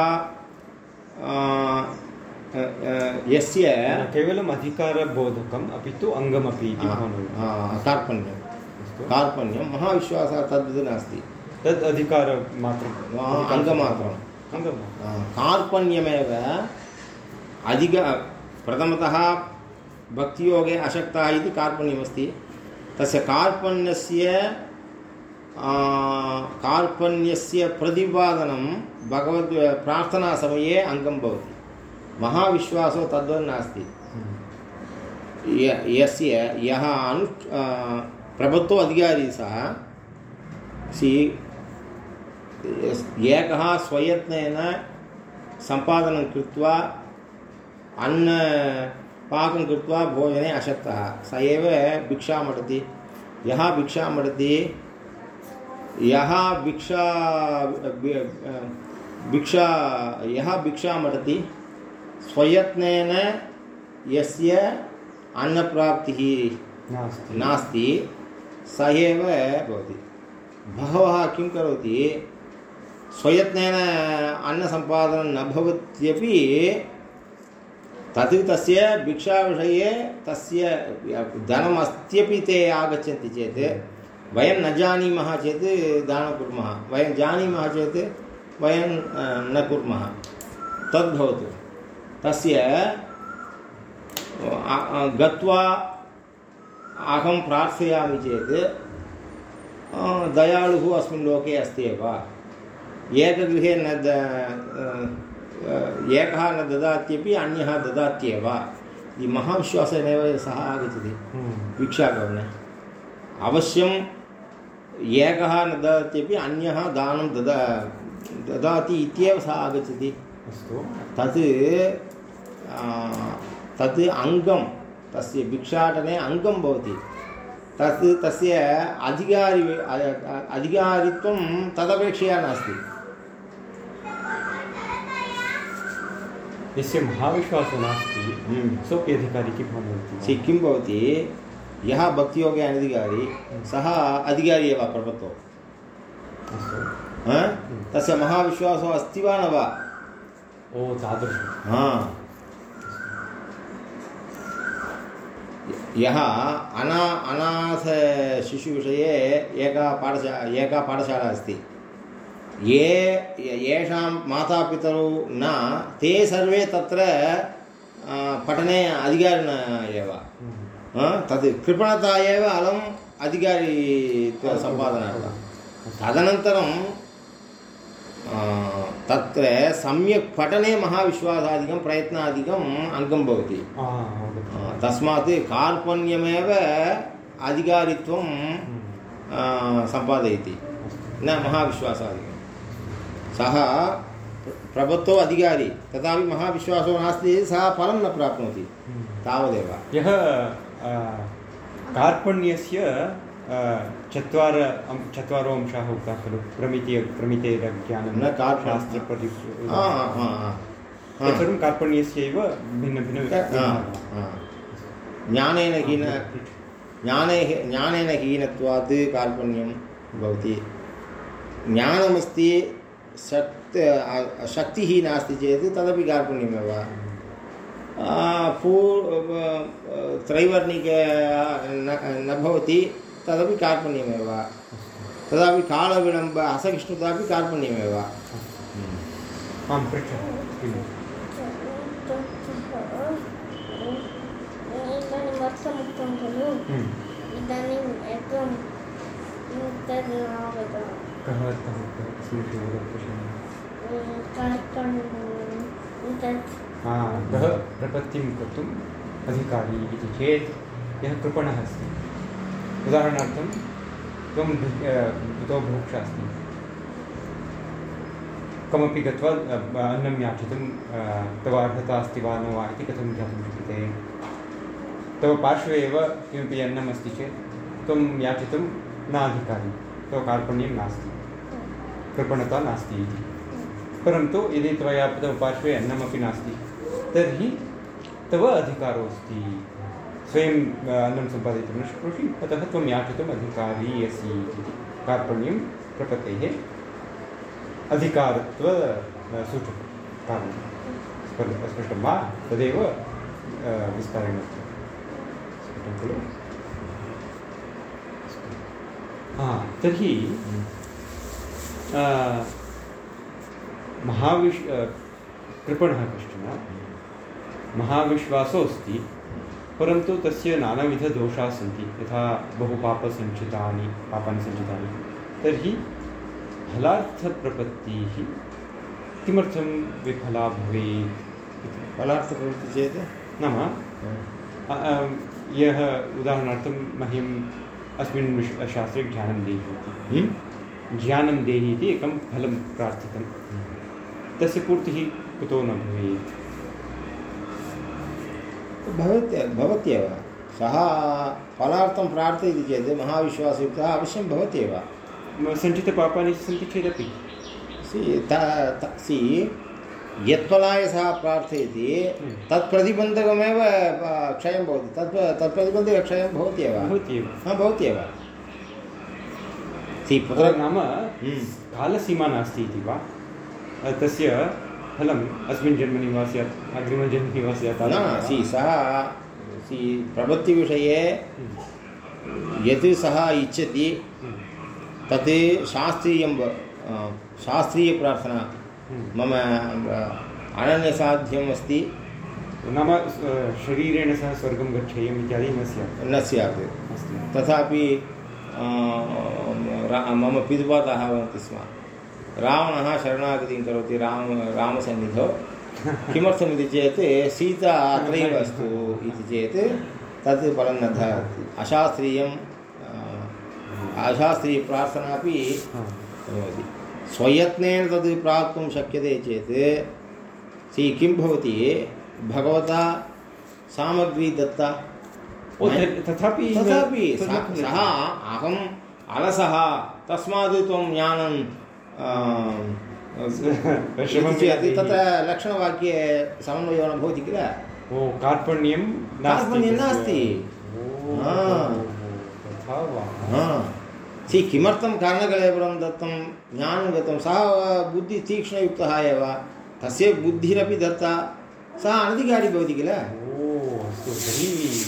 यस्य केवलम् अधिकारबोधकम् अपि तु अङ्गमपि इति कार्पण्यं कार्पण्यं महाविश्वासः तद्वत् नास्ति। तद् अधिकारमात्रम् अङ्गमात्रम्। आ, कार्पण्यमेव अधिक प्रथमतः भक्तियोगे अशक्तः इति कार्पण्यमस्ति। तस्य कार्पण्यस्य कार्पण्यस्य प्रतिपादनं भगवद् प्रार्थनासमये अङ्गं भवति। महाविश्वासो तद्वत् नास्ति। य- यस्य, यः अनु प्रभुत्व अधिकारी सः, सि, एकः स्वयत्नेन सम्पादनं कृत्वा, अन्न पाकं कृत्वा भोजने अशक्तः। स एव भिक्षामटति यः भिक्षामटति यः भिक्षा भिक्षा, यः भिक्षामटति स्वयत्नेन यस्य अन्नप्राप्तिः। नास्ति। स एव भवति। बहवः किं करोति? स्वयत्नेन अन्नसम्पादनं न भवत्यपि तत् तस्य भिक्षाविषये तस्य धनम् अस्त्यपि ते आगच्छन्ति चेत् वयं न जानीमः चेत् दानं कुर्मः। वयं जानीमः चेत् वयं न कुर्मः। तद्भवतु। तस्य गत्वा अहं प्रार्थयामि चेत् दयालुः अस्मिन् लोके अस्ति एव। एकगृहे न द एकः न ददात्यपि अन्यः ददात्येव इति महाविश्वासेनैव सः आगच्छति। हम्म। भिक्षाकरणे अवश्यम् एकः न ददात्यपि अन्यः दानं ददा ददाति इत्येव सः आगच्छति। अस्तु। तत् तत् अङ्गं तस्य भिक्षाटने अङ्गं भवति। तत् तस्य अधिकारी अधिकारित्वं तदपेक्षया नास्ति। यस्य महाविश्वासो नास्ति हम्म। सोऽपि अधिकारी किं भवति किं भवति यः भक्तियोगे अनधिकारी सः अधिकारी एव प्रभुत्वो। अस्तु। हा? तस्य महाविश्वासो अस्ति वा न वा? ओ तादृशं। हा। यः अना अनाथशिशुविषये एका पाठशा एका पाठशाला अस्ति। ये येषां मातापितरौ न ते सर्वे तत्र पठने अधिकारिण एव? तद् कृपणता एव अलम् अधिकारित्वसम्पादनार्थं तदनन्तरं आ, तत्र सम्यक् पठने महाविश्वासादिकं प्रयत्नादिकम् अङ्गं भवति। तस्मात् कार्पण्यमेव अधिकारित्वं। सम्पादयति न महाविश्वासादिकं सः प्र- प्रभुत्वो अधिकारी तथापि महाविश्वासो नास्ति सः फलं न प्राप्नोति। तावदेव यः कार्पण्यस्य चत्वार चत्वारो अंशाः उक्ताः खलु प्रमिति प्रमितेरज्ञानं न शास्त्रप्रति. तत्सर्वं कार्पण्यस्यैव भिन्नभिन्न. ज्ञानेन हीन ज्ञाने ज्ञानेन हीनत्वात् कार्पण्यं भवति ज्ञानमस्ति शक् शक्तिः नास्ति चेत् तदपि कार्पण्यमेव पू त्रैवर्णिक न भवति तदपि कार्पण्यमेव तदापि कालविलम्ब असहिष्णुतापि कार्पण्यमेव आं पृच्छ किम्? इदानीं वर्षमुक्तं खलु। इदानीम् तद् आगतं कः अर्थः उक्तः अस्मिन् विषये पश्यामः कार्टन् तत् हा कः प्रपत्तिं कर्तुम् अधिकारी इति चेत् यः कृपणः अस्ति उदाहरणार्थं त्वं भि- कुतो भुक्षा अस्ति कमपि गत्वा अन्नं याचितुं तव अर्हता अस्ति वा न वा इति कथं ज्ञातुं शक्यते? तव पार्श्वे एव किमपि अन्नम् अस्ति चेत् त्वं याचितुं न तव कार्पण्यं नास्ति। कृपणता नास्ति इति। परन्तु यदि त्वया तव पार्श्वे अन्नमपि नास्ति, तर्हि तव अधिकारो अस्ति। स्वयं अन्नं सम्पादयितुं न शक्नोषि अतः त्वं याचितुम् अधिकारी असि इति कार्पण्यं प्रपत्तेः अधिकारत्व सूचकं कारणं स्पष्- स्पष्टं वा तदेव विस्तारेण स्पष्टं खलु हा तर्हि महाविश् कृपणः कश्चन महाविश्वासो अस्ति परन्तु तस्य नानाविधदोषाः सन्ति यथा बहु पापसञ्चितानि पापानि सञ्चितानि। तर्हि फलार्थप्रपत्तिः किमर्थं विफला भवेत् इति। फलार्थप्रवृत्ति चेत्? नाम अ- यः उदाहरणार्थं मह्यम् अस्मिन् शास्त्रे ज्ञानं देहि इति? ज्ञानं देहि इति एकं फलं प्रार्थितं तस्य पूर्तिः कुतो न भवेत्। भवत्य भवत्येव। सः फलार्थं प्रार्थयति चेत् महाविश्वासयुक्तः अवश्यं भवत्येव। सञ्चितपापानि सन्ति चेदपि। सि सि यत्फलाय सः प्रार्थयति हम्म। तत् प्रतिबन्धकमेव क्षयं भवति। तत् तत्प्रतिबन्धकक्षयं भवत्येव। भवत्येव। हा भवत्येव। सि पुत्र नाम हम्म। कालसीमा नास्ति इति वा? तस्य फलम् अस्मिन् जन्मनि वा स्यात् अग्रिमजन्मनि वा स्यात् न सि सः सि प्रवृत्तिविषये यत् सः इच्छति तत् शास्त्रीयं शास्त्रीयप्रार्थना हम्म। मम अनन्यसाध्यम् अस्ति। नाम शरीरेण सह स्वर्गं गच्छेयम् इत्यादि न स्यात्। न स्यात्। तथापि मम पितृपातः वदन्ति स्म। रावणः शरणागतिं करोति राम रामसन्निधौ। किमर्थमिति चेत् सीता अत्रैव अस्तु इति चेत् तत् फलं न ददाति अशास्त्रीयं अ, अशास्त्रीयप्रार्थनापि हा। भवति। स्वयत्नेन तद् प्राप्तुं शक्यते चेत् सि किं भवति? भगवता सामग्री दत्ता। तथापि तथापि सः अहम् अलसः तस्मात् त्वं ज्ञानं तत्र लक्षणवाक्ये समन्वयो न भवति किल? ओ कार्पण्यं कार्पण्यं नास्ति। हा। हा। सि किमर्थं कारणकलेवरं दत्तं ज्ञानं दत्तं सः बुद्धितीक्ष्णयुक्तः एव। तस्य बुद्धिरपि दत्ता। सः अनधिकारी भवति किल? ओ अस्तु तर्हि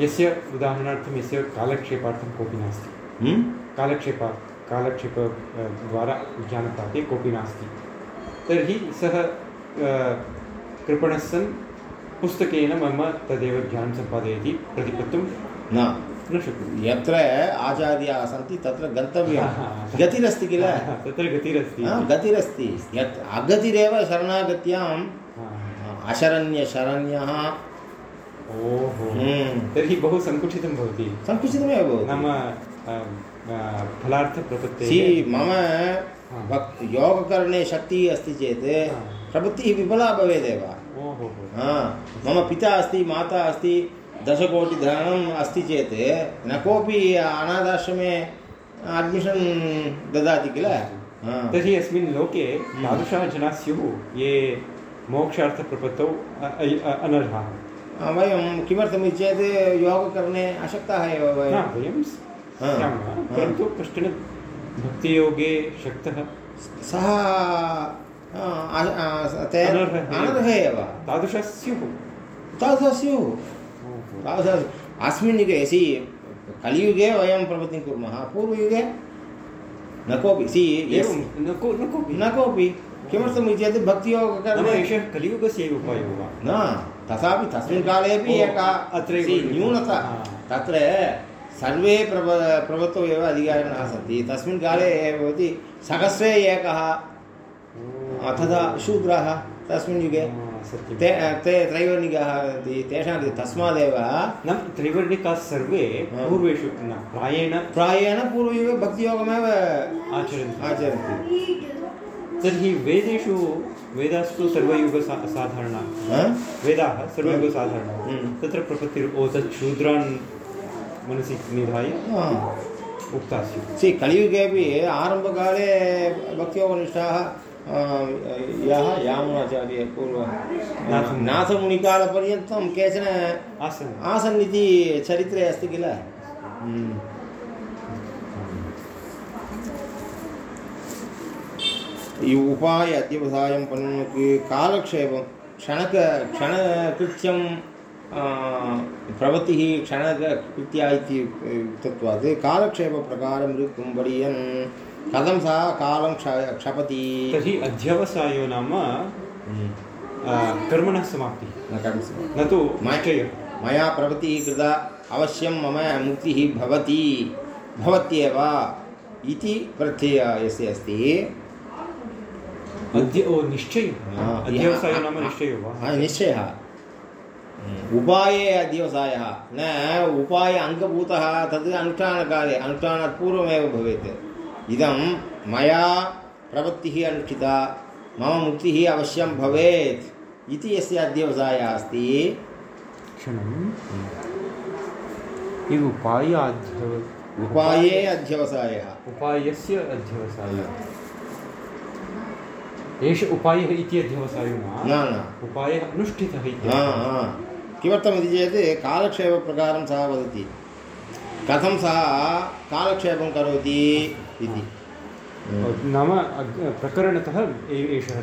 यस्य उदाहरणार्थं यस्य कालक्षेपार्थं कोऽपि नास्ति। हम्म? कालक्षेपा कालक्षेप अ, द्वारा ज्ञानप्राप्तिः कोऽपि नास्ति। तर्हि सः कृपणः सन् पुस्तकेन मम तदेव ज्ञानं सम्पादयति प्रतिपत्तुं न। न शक्नोति। यत्र आचार्याः सन्ति तत्र गन्तव्यं। गतिरस्ति किल? तत्र गतिरस्ति। गतिरस्ति। यत् अगतिरेव शरणागत्यां हा, अशरण्यशरण्यः। तर्हि बहु सङ्कुचितं भवति। सङ्कुचितमेव नाम अ, अ, फलार्थप्रपत्तेः। मम भक् योगकरणे शक्तिः अस्ति चेत्। प्रवृत्तिः विफला भवेदेव। हा। मम पिता अस्ति माता अस्ति दशकोटिधनम् अस्ति चेत् न कोऽपि अनाथाश्रमे अड्मिशन् ददाति किल? हा। तर्हि अस्मिन् लोके तादृशाः जनाः स्युः ये मोक्षार्थप्रपत्तौ अनर्हाः। वयं किमर्थमिति चेत् योगकरणे अशक्ताः एव वयं। परन्तु कश्चन भक्तियोगे शक्तः? सः अनर्हः एव। एव। स्युः तादृशः स्युः तादृश अस्मिन् युगे सि कलियुगे वयं प्रवृत्तिं कुर्मः पूर्वयुगे न कोऽपि सि एवं न को न कोऽपि। न कोऽपि किमर्थम् इति चेत् भक्तियोगकरणे एषः कलियुगस्य एव उपायो वा न। तथापि तस्मिन् कालेपि ओ, एका अत्रैव सि, न्यूनता। तत्र सर्वे प्रभ प्रभुत्वौ एव अधिकारिणः सन्ति। तस्मिन् काले भवति सहस्रे एकः तथा शूद्राः तस्मिन् युगे। ते ते त्रैवर्णिकाः सन्ति। तेषां कृते तस्मादेव न त्रिवर्णिकाः सर्वे। पूर्वेषु न प्रायेण प्रायेण पूर्वयुगे भक्तियोगमेव आचरन्ति। आचरन्ति। तर्हि वेदेषु वेदास्तु सर्वयुगसा साधारणाः हा? वेदाः सर्वयुगसाधारणाः हम्म। तत्र प्रपत्तिर् ओ तत् शूद्रान् मनसि निधाय हा। सि कलियुगेपि आरम्भकाले भक्तियोगनिष्ठाः आ, यः यामुनाचार्य पूर्व नाथमुनि। नाथमुनिकालपर्यन्तं केचन आसन् आसन् इति चरित्रे अस्ति किल இவ் உபாய அத்தியவசாயம் பண்ணணுக்கு காலக்ஷேபம் க்ஷணக க்ஷணகிருத்தியம் प्रवृत्तिः क्षणकृत्या इति उक्तत्वात् कालक्षेपप्रकारं कुम्बरियन् कथं सा कालं क्ष क्षपति तर्हि अध्यवसायो नाम कर्मणः समाप्तिः न तु मया प्रवृत्तिः कृता अवश्यं मम मुक्तिः भवति भवत्येव इति प्रत्ययः यस्य अस्ति अद्य ओ निश्चयः अध्यवसायो नाम निश्चयो वा निश्चयः उपाये अध्यवसायः न उपाय अङ्गभूतः तद् अनुष्ठानकाले अनुष्ठानात् पूर्वमेव भवेत् इदं मया प्रवृत्तिः अनुष्ठिता मम मुक्तिः अवश्यं भवेत् इति यस्य अध्यवसायः अस्ति क्षणम् इव उपायाध्यव उपाये अध्यवसायः उपायस्य अध्यवसायः एष उपायः इति अध्यवसायो न न। उपायः अनुष्ठितः इति किमर्थमिति चेत् कालक्षेपप्रकारं सः वदति। कथं सः कालक्षेपं करोति इति। नाम प्रकरणतः एषः।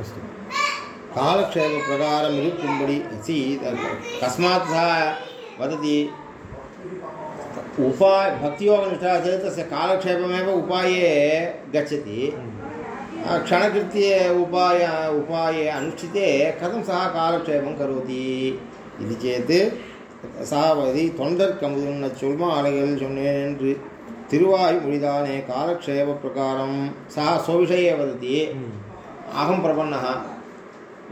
अस्तु। कालक्षेपप्रकारं निरुक्कुम्बडि सि कस्मात् सः वदति उपाय भक्तियोगनिष्ठः चेत् तस्य कालक्षेपमेव उपाये गच्छति। क्षणकृत्ये उपाय उपाये अनुष्ठिते कथं सः कालक्षेपं करोति इति चेत् सः वदति தொண்டர் கமுதுன்ன சொல்மாலைகள் சொன்னேன் என்று திருவாய்மொழிதானே कालक्षेपप्रकारं सः स्वविषये वदति अहं प्रपन्नः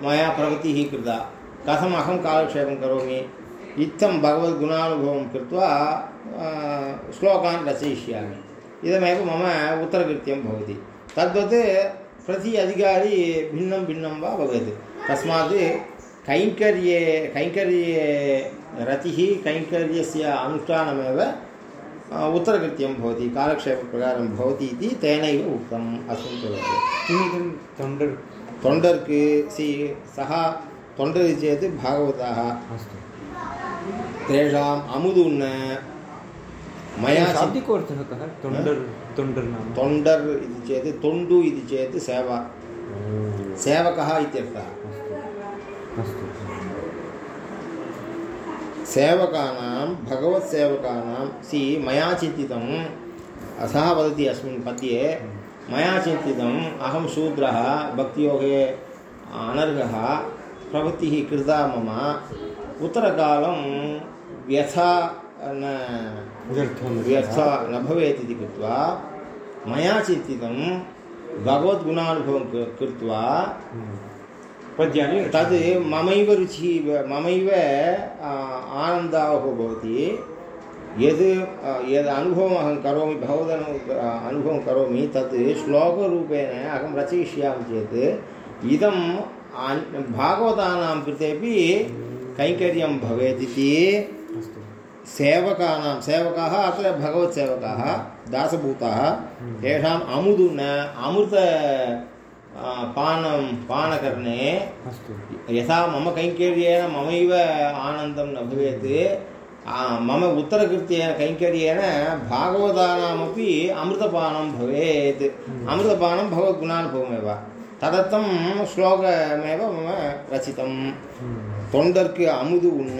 मया प्रवृत्तिः कृता कथम् अहं कालक्षेपं करोमि इत्थं भगवद्गुणानुभवं कृत्वा आ, श्लोकान् रचयिष्यामि इदमेव मम उत्तरकृत्यं भवति तद्वत् प्रति अधिकारी भिन्नं भिन्नं वा भवेत्। तस्मात् कैङ्कर्ये कैङ्कर्ये रतिः कैङ्कर्यस्य अनुष्ठानमेव उत्तरकृत्यं भवति कालक्षेपप्रकारं भवति इति तेनैव उक्तम् अस्मिन् प्रवृत्ते। किमिदं तोण्डर्? तोण्डर्क् सि सः तोण्डर् चेत् भागवताः। अस्तु। तेषाम् अमुदुन् मया शाब्दिकोऽर्थः कः? तोण्डर् तोण्डर् नाम तोण्डर् इति चेत् तोण्डु इति चेत् सेवा सेवकः इत्यर्थः अस्तु सेवकानां भगवत्सेवकानां सि मया चिन्तितं सः वदति अस्मिन् पद्ये मया चिन्तितम् अहं शूद्रः भक्तियोगे अनर्हः प्रवृत्तिः कृता मम उत्तरकालं व्यथा न व्यर्थं न भवेत् इति कृत्वा मया चिन्तितं भगवद्गुणानुभवं कृत्वा पद्यानि तद् ममैव रुचिः ममैव आनन्दावहो भवति। यद् यद् अनुभवम् अहं करोमि भगवदनु अनुभवं करोमि तत् श्लोकरूपेण अहं रचयिष्यामि चेत् इदं भागवतानां कृतेपि कैङ्कर्यं भवेत् इति सेवकानां सेवकाः अत्र भगवत्सेवकाः दासभूताः तेषाम् अमुदु न अमृत आ, पानं पानकरणे अस्तु यथा मम कैङ्कर्येण ममैव आनन्दं न भवेत् आ, मम उत्तरकृत्येन कैङ्कर्येण भागवतानामपि अमृतपानं भवेत् अमृतपानं भगवद्गुणानुभवमेव तदर्थं श्लोकमेव मम रचितं தொண்டர்க்கு அமுது உண்ண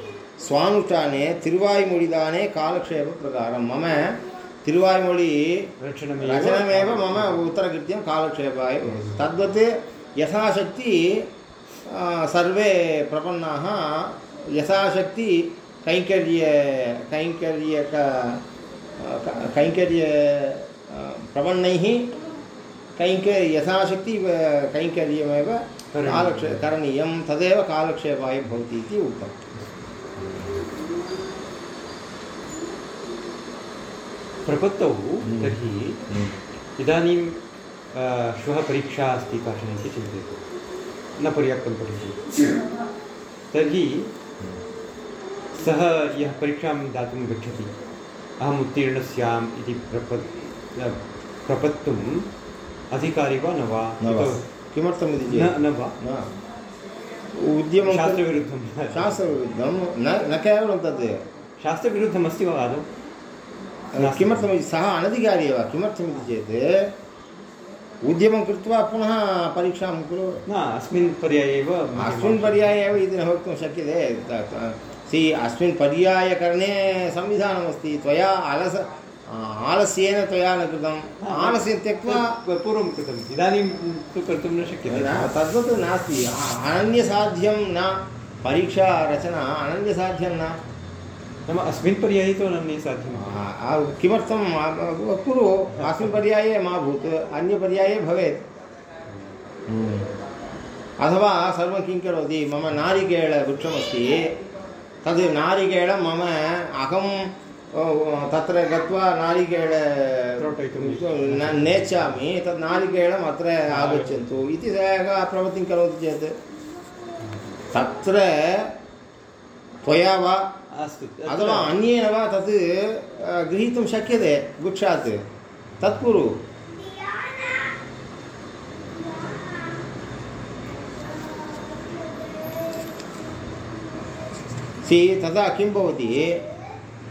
स्वानुष्ठाने तिरुवायुमोळिदाने कालक्षेपप्रकारं मम तिरुवायुमोळि रचनमेव मम उत्तरकृत्यं कालक्षेपाय भवति तद्वत् यथाशक्ति सर्वे प्रपन्नाः यथाशक्ति कैङ्कर्य कैङ्कर्य कैङ्कर्य प्रपन्नैः कैङ्कर्य यथाशक्ति कैङ्कर्यमेव कालक्षे करणीयं तदेव कालक्षेपाय भवति इति उक्तम् प्रपत्तौ तर्हि इदानीं अ, श्वः परीक्षा अस्ति काचन इति चिन्तयतु। न पर्याप्तं पठितुं। तर्हि सः यः परीक्षां दातुं गच्छति अहम् उत्तीर्णः स्याम् इति प्रप प्रपत्तुम् अधिकारी वा न वा? यतो- किमर्थमिति न न वा? उद्यमं शास्त्रविरुद्धं। शास्त्रविरुद्धं। न न केवलं तत् शास्त्रविरुद्धमस्ति वा आदौ? नास्ति। किमर्थमिति सः अनधिकारी एव। किमर्थमिति चेत् उद्यमं कृत्वा पुनः परीक्षां कुरु। न अस्मिन् पर्याये एव अस्मिन् पर्याये एव इति न वक्तुं शक्यते। सि अस्मिन् पर्यायकरणे संविधानमस्ति। त्वया अलस आलस्येन त्वया न कृतम्। आलस्यं त्यक्त्वा पूर्वं कृतम्। इदानीं तु कर्तुं न शक्यते। तद्वत् नास्ति। अनन्यसाध्यं न। परीक्षारचना अनन्यसाध्यं न। नाम अस्मिन् पर्याये तु अनन्ये साध्यं किमर्थं? कुरु अस्मिन् पर्याये मा भूत् अन्यपर्याये भवेत्। अथवा सर्वं किं करोति? मम नारिकेळवृक्षमस्ति तद् नारिकेळं मम अहं तत्र गत्वा नारिकेळ त्रोटयितुं न नेच्छामि। तद् नारिकेळम् अत्र आगच्छन्तु। इति सः प्रवृत्तिं करोति चेत्। तत्र त्वया वा अथवा अन्येन वा तत् अ, गृहीतुं शक्यते वृक्षात् तत् कुरु सि तदा किं भवति?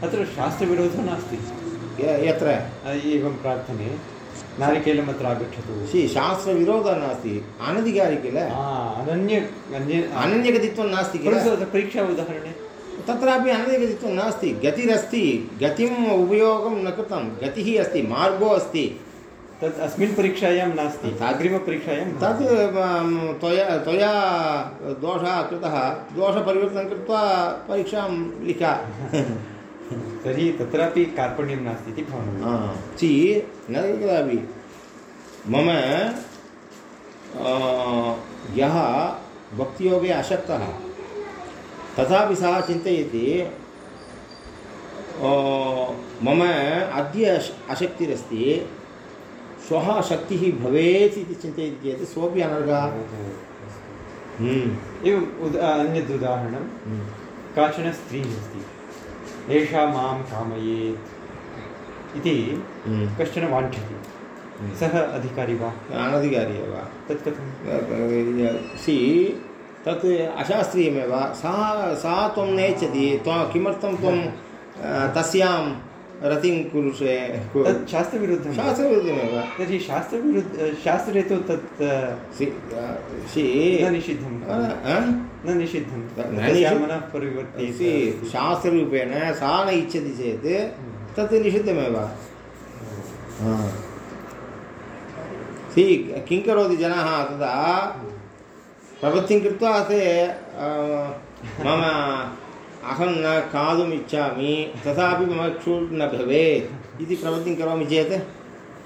अत्र शास्त्रविरोधः नास्ति। य- यत्र? एवं प्रार्थने। नारिकेलम् अत्र आगच्छतु। सि शास्त्रविरोधः नास्ति। अनधिकारी किल? आ, अनन्य अन्य अनन्यगतित्वं नास्ति किल? परन्तु अत्र परीक्षा उदाहरणे। तत्रापि अनधिगतित्वं नास्ति गतिरस्ति गतिम् उपयोगं न कृतं गतिः अस्ति मार्गो अस्ति। तत् अस्मिन् परीक्षायां नास्ति तत्- अग्रिमपरीक्षायां तद् अम, त्वया त्वया दोषः कृतः दोषपरिवर्तनं कृत्वा परीक्षां लिख। तर्हि तत्रापि कार्पण्यं नास्ति इति भावना। चि न कदापि। मम यः भक्तियोगे अशक्तः तथापि सः चिन्तयति मम अद्य अश- अशक्तिरस्ति श्वः शक्तिः भवेत् इति चिन्तयति चेत् सोऽपि अनर्हः हम्म, एवम् उद अन्यद् उदाहरणं। हम्म। काचन स्त्री अस्ति। एषा माँ कामयेत् इति हम्म। कश्चन वाञ्छति। हम्म। सः अधिकारी वा? अनधिकारी एव तत् कथं सि तत् अशास्त्रीयमेव। सा सा त्वं नेच्छति त्वं किमर्थं त्वं तस्यां रतिं कुरुषे तत् शास्त्रविरुद्धं शास्त्रविरुद्धमेव। तर्हि शास्त्रविरुद्ध शास्त्रे तु तत् निषिद्धं? न निषिद्धं। मनः शास्त्ररूपेण सा न इच्छति चेत् तत् निषिद्धमेव। सि किं करोति जनाः तदा प्रवृत्तिं कृत्वा ते मम अहं न खादितुम् इच्छामि तथापि मम क्षुर् न भवेत् इति प्रवृत्तिं करोमि चेत्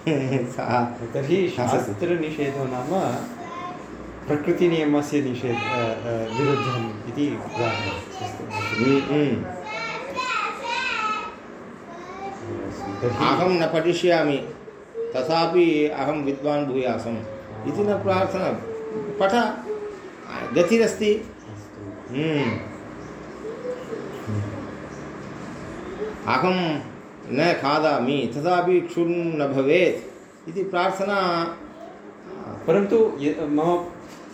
सा तर्हि शास्त्रनिषेधो नाम प्रकृतिनियमस्य निषेध विरुद्धम् इति हम्म, हम्म। अहं न पठिष्यामि तथापि अहं विद्वान् भूयासम् इति न प्रार्थना। पठ। गतिरस्ति हम्म। अहं न खादामि तथापि क्षुर् न भवेत् इति प्रार्थना। परन्तु मम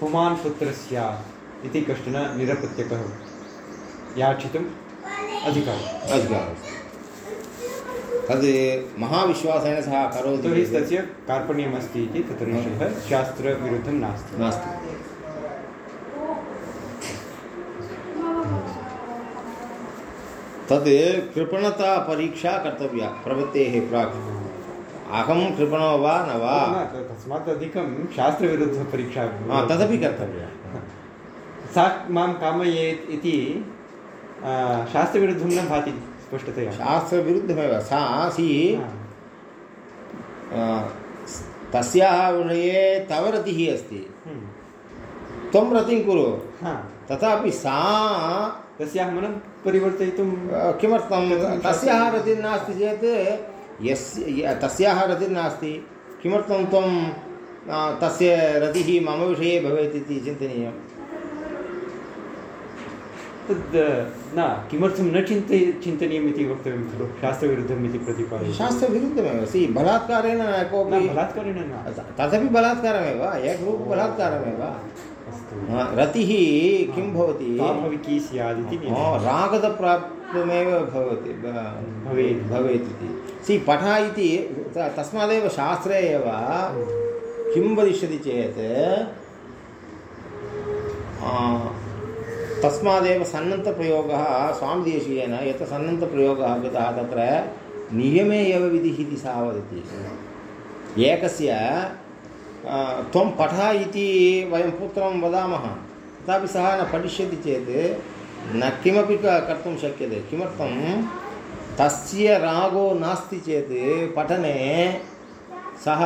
पुमान् पुत्रस्य इति कश्चन निरपत्यकः याचितुम् अधिकारः। अधिकारः। तद् महाविश्वासेन सः तर्हि करोति तस्य कार्पण्यमस्ति इति तत्र निषेधः शास्त्रविरुद्धं नास्ति। नास्ति। तद् कृपणता परीक्षा कर्तव्या प्रवृत्तेः प्राक् अहं कृपणो वा न वा तस्मात् अधिकं शास्त्रविरुद्धपरीक्षा तदपि कर्तव्या सा माँ कामयेत् इति शास्त्रविरुद्धं न भाति स्पष्टतया शास्त्रविरुद्धमेव सा सी. तस्याः विषये तव रतिः अस्ति हम्म. त्वं रतिं कुरु हा. तथापि सा तस्याः मनं परिवर्तयितुं किमर्थं तस्याः रतिर्नास्ति चेत् यस्य तस्याः रतिर्नास्ति किमर्थं त्वं तस्य रतिः मम विषये भवेत् इति चिन्तनीयं तद् न किमर्थं न चिन्तय चिन्तनीयम् इति वक्तव्यं खलु? शास्त्रविरुद्धम् इति प्रतिपादयति शास्त्रविरुद्धमेव। सि बलात्कारेण कोऽपि बलात्कारेण न। तदपि बलात्कारमेव। एकरूप बलात्कारमेव अस्तु हा, रतिः किं भवति ताभविकी स्यादिति हा, नियमः। रागदप्राप्तमेव भवति ब- भवेत्। भवेत् इति सि पठ इति त- तस्मादेव शास्त्रे एव किं वदिष्यति चेत् आ, तस्मादेव सन्नन्तप्रयोगः स्वामिदेशीयेन यत् सन्नन्तप्रयोगः कृतः तत्र नियमे एव विधिः इति सः वदति एकस्य आ, त्वं पठ इति वयं पुत्रं वदामः। तथापि सः न पठिष्यति चेत् न किमपि क- कर्तुं शक्यते। किमर्थं? तस्य रागो नास्ति चेत् पठने सः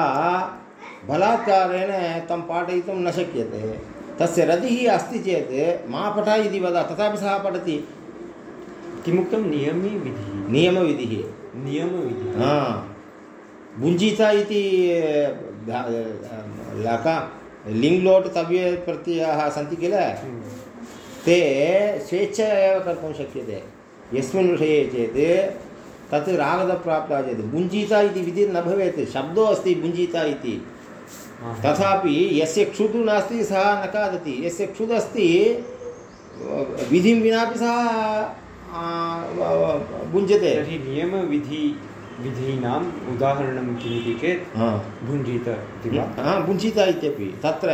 बलात्कारेण तं पाठयितुं न शक्यते। तस्य रतिः अस्ति चेत् मा पठ इति वद तथापि सः पठति। किमुक्तं? नियमे विधिः। नियमविधिः। नियमविधिः। हा। भुञ्जिता इति लका लिङ्ग्लोट् तव्ये प्रत्ययाः सन्ति किल। ते स्वेच्छया एव कर्तुं शक्यते यस्मिन् विषये चेत् तत् रागदप्राप्ता चेत् भुञ्जिता इति विधिः न भवेत् शब्दो अस्ति भुञ्जिता इति। तथापि यस्य क्षुद् नास्ति सः न खादति यस्य क्षुद् अस्ति विधिं विनापि सः भुञ्जते तर्हि नियमविधि विधीनाम् उदाहरणं किमिति चेत् भुञ्जीत इति वा हा भुञ्जिता इत्यपि। तत्र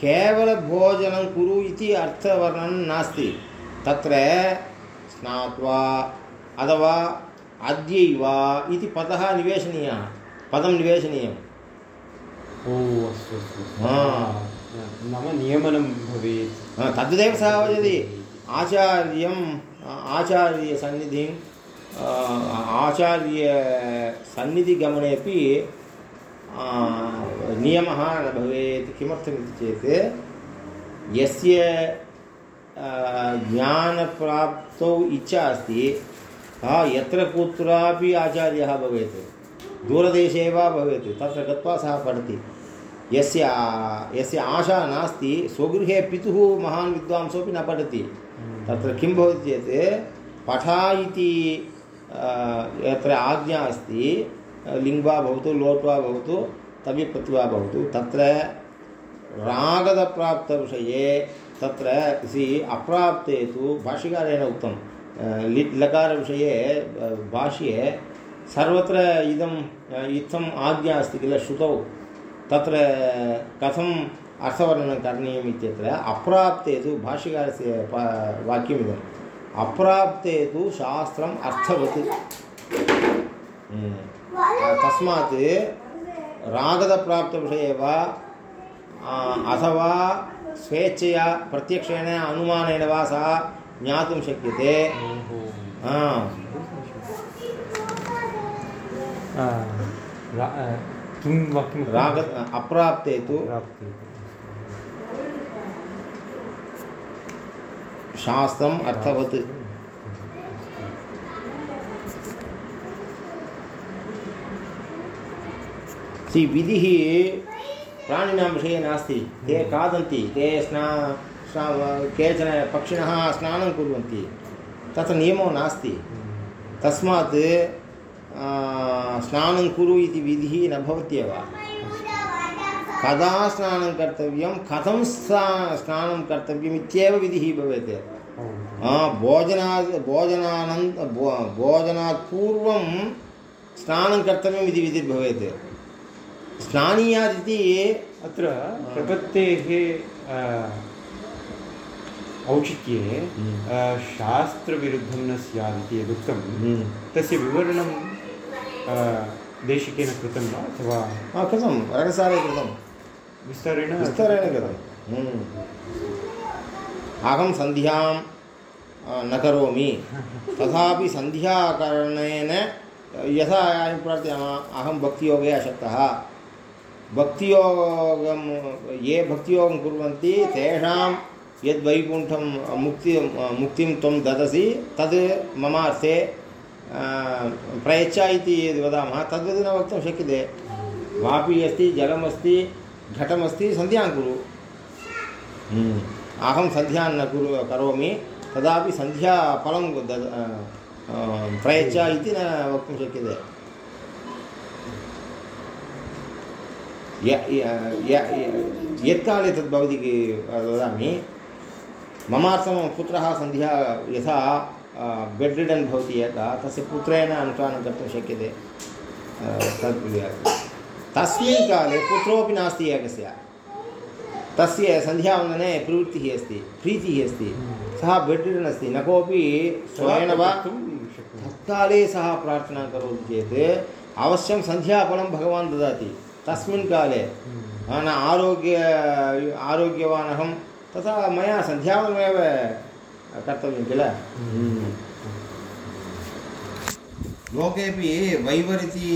केवलभोजनं कुरु इति अर्थवर्णनं नास्ति। तत्र स्नात्वा अथवा अद्यैव इति पदः निवेशनीयः। पदं निवेशनीयम् ओ अस्तु अस्तु। नाम नियमनं भवेत्। तद्वदेव सः वदति। आचार्यम् आचार्यसन्निधिं आचार्यसन्निधिगमनेपि नियमः न भवेत् किमर्थमिति चेत्, यस्य ज्ञानप्राप्तौ इच्छा अस्ति, सः यत्र कुत्रापि आचार्यः भवेत्, दूरदेशे वा भवेत्, तत्र गत्वा सः पठति। यस्य यस्य आशा नास्ति, स्वगृहे पितुः महान् विद्वांसोऽपि न पठति। तत्र किं भवति चेत्, पठ इति यत्र आज्ञा अस्ति लिङ् वा भवतु लोट् वा भवतु तव्यप्रति वा भवतु, तत्र रागदप्राप्तविषये तत्र सि अप्राप्ते तु भाष्यकारेण उक्तं। लिट् लकारविषये भाष्ये सर्वत्र इदम् इत्थम् आज्ञा अस्ति किल श्रुतौ, तत्र कथम् अर्थवर्णनं करणीयम् इत्यत्र अप्राप्ते तु भाष्यकारस्य वाक्यमिदम्। अप्राप्ते तु शास्त्रम् अर्थवत्। हम्म। तस्मात् रागदप्राप्तविषये वा अथवा स्वेच्छया प्रत्यक्षेण अनुमानेन वा सः ज्ञातुं शक्यते। हा, राग अप्राप्ते तु। शास्त्रम् अर्थवत्। सि विधिः प्राणिनां विषये नास्ति। ते खादन्ति ते स्ना स्ना केचन पक्षिणः स्नानं कुर्वन्ति। तत्र नियमो नास्ति। तस्मात् स्नानं कुरु इति विधिः न भवत्येव। कदा स्नानं कर्तव्यं कथं स्ना स्नानं कर्तव्यम् इत्येव विधिः भवेत्। आ, भोजनात् भोजनानन्त भो भोजनात् पूर्वं स्नानं कर्तव्यम् इति विधिर्भवेत्। स्नानीयात् इति अत्र प्रपत्तेः औचित्ये हम्म। शास्त्रविरुद्धं न स्यात् इति यदुक्तं। हम्म। तस्य विवरणं देशिकेन कृतं वा अथवा कृतं। रगसारे कृतं। विस्तारेण विस्तरेण कृतं हम्म। अहं सन्ध्यां न करोमि। तथापि सन्ध्याकरणेन यथा अयं प्रार्थयामः अहं भक्तियोगे अशक्तः। भक्तियोगं ये भक्तियोगं कुर्वन्ति तेषां यद् वैकुण्ठं मुक्ति मुक्तिं त्वं ददसि तद् मम अर्थे प्रयच्छ इति यद् वदामः तद्वत् न वक्तुं शक्यते। वापि अस्ति जलमस्ति घटमस्ति सन्ध्यां कुरु हम्म। अहं सन्ध्यां न कुरु करोमि तदापि सन्ध्याफलं दद आ, आ, प्रयच्छ इति न वक्तुं शक्यते य- य- य- य- यत्काले तद् भवति कि- वदामि ममार्थं पुत्रः सन्ध्या यथा बेड् रिडन् भवति एकः तस्य पुत्रेण अनुष्ठानं कर्तुं शक्यते अ, तद् तस्मिन् काले पुत्रोपि नास्ति एकस्य। तस्य सन्ध्यावन्दने प्रवृत्तिः अस्ति प्रीतिः अस्ति। सः बेड् रिडन् अस्ति न कोपि स्वयेन वा तत्काले सः प्रार्थनां करोति चेत् अवश्यं सन्ध्याफलं भगवान् ददाति। तस्मिन् काले न आरोग्य आरोग्यवान् अहं तथा मया सन्ध्यावनमेव कर्तव्यं किल? लोकेपि वैवर् इति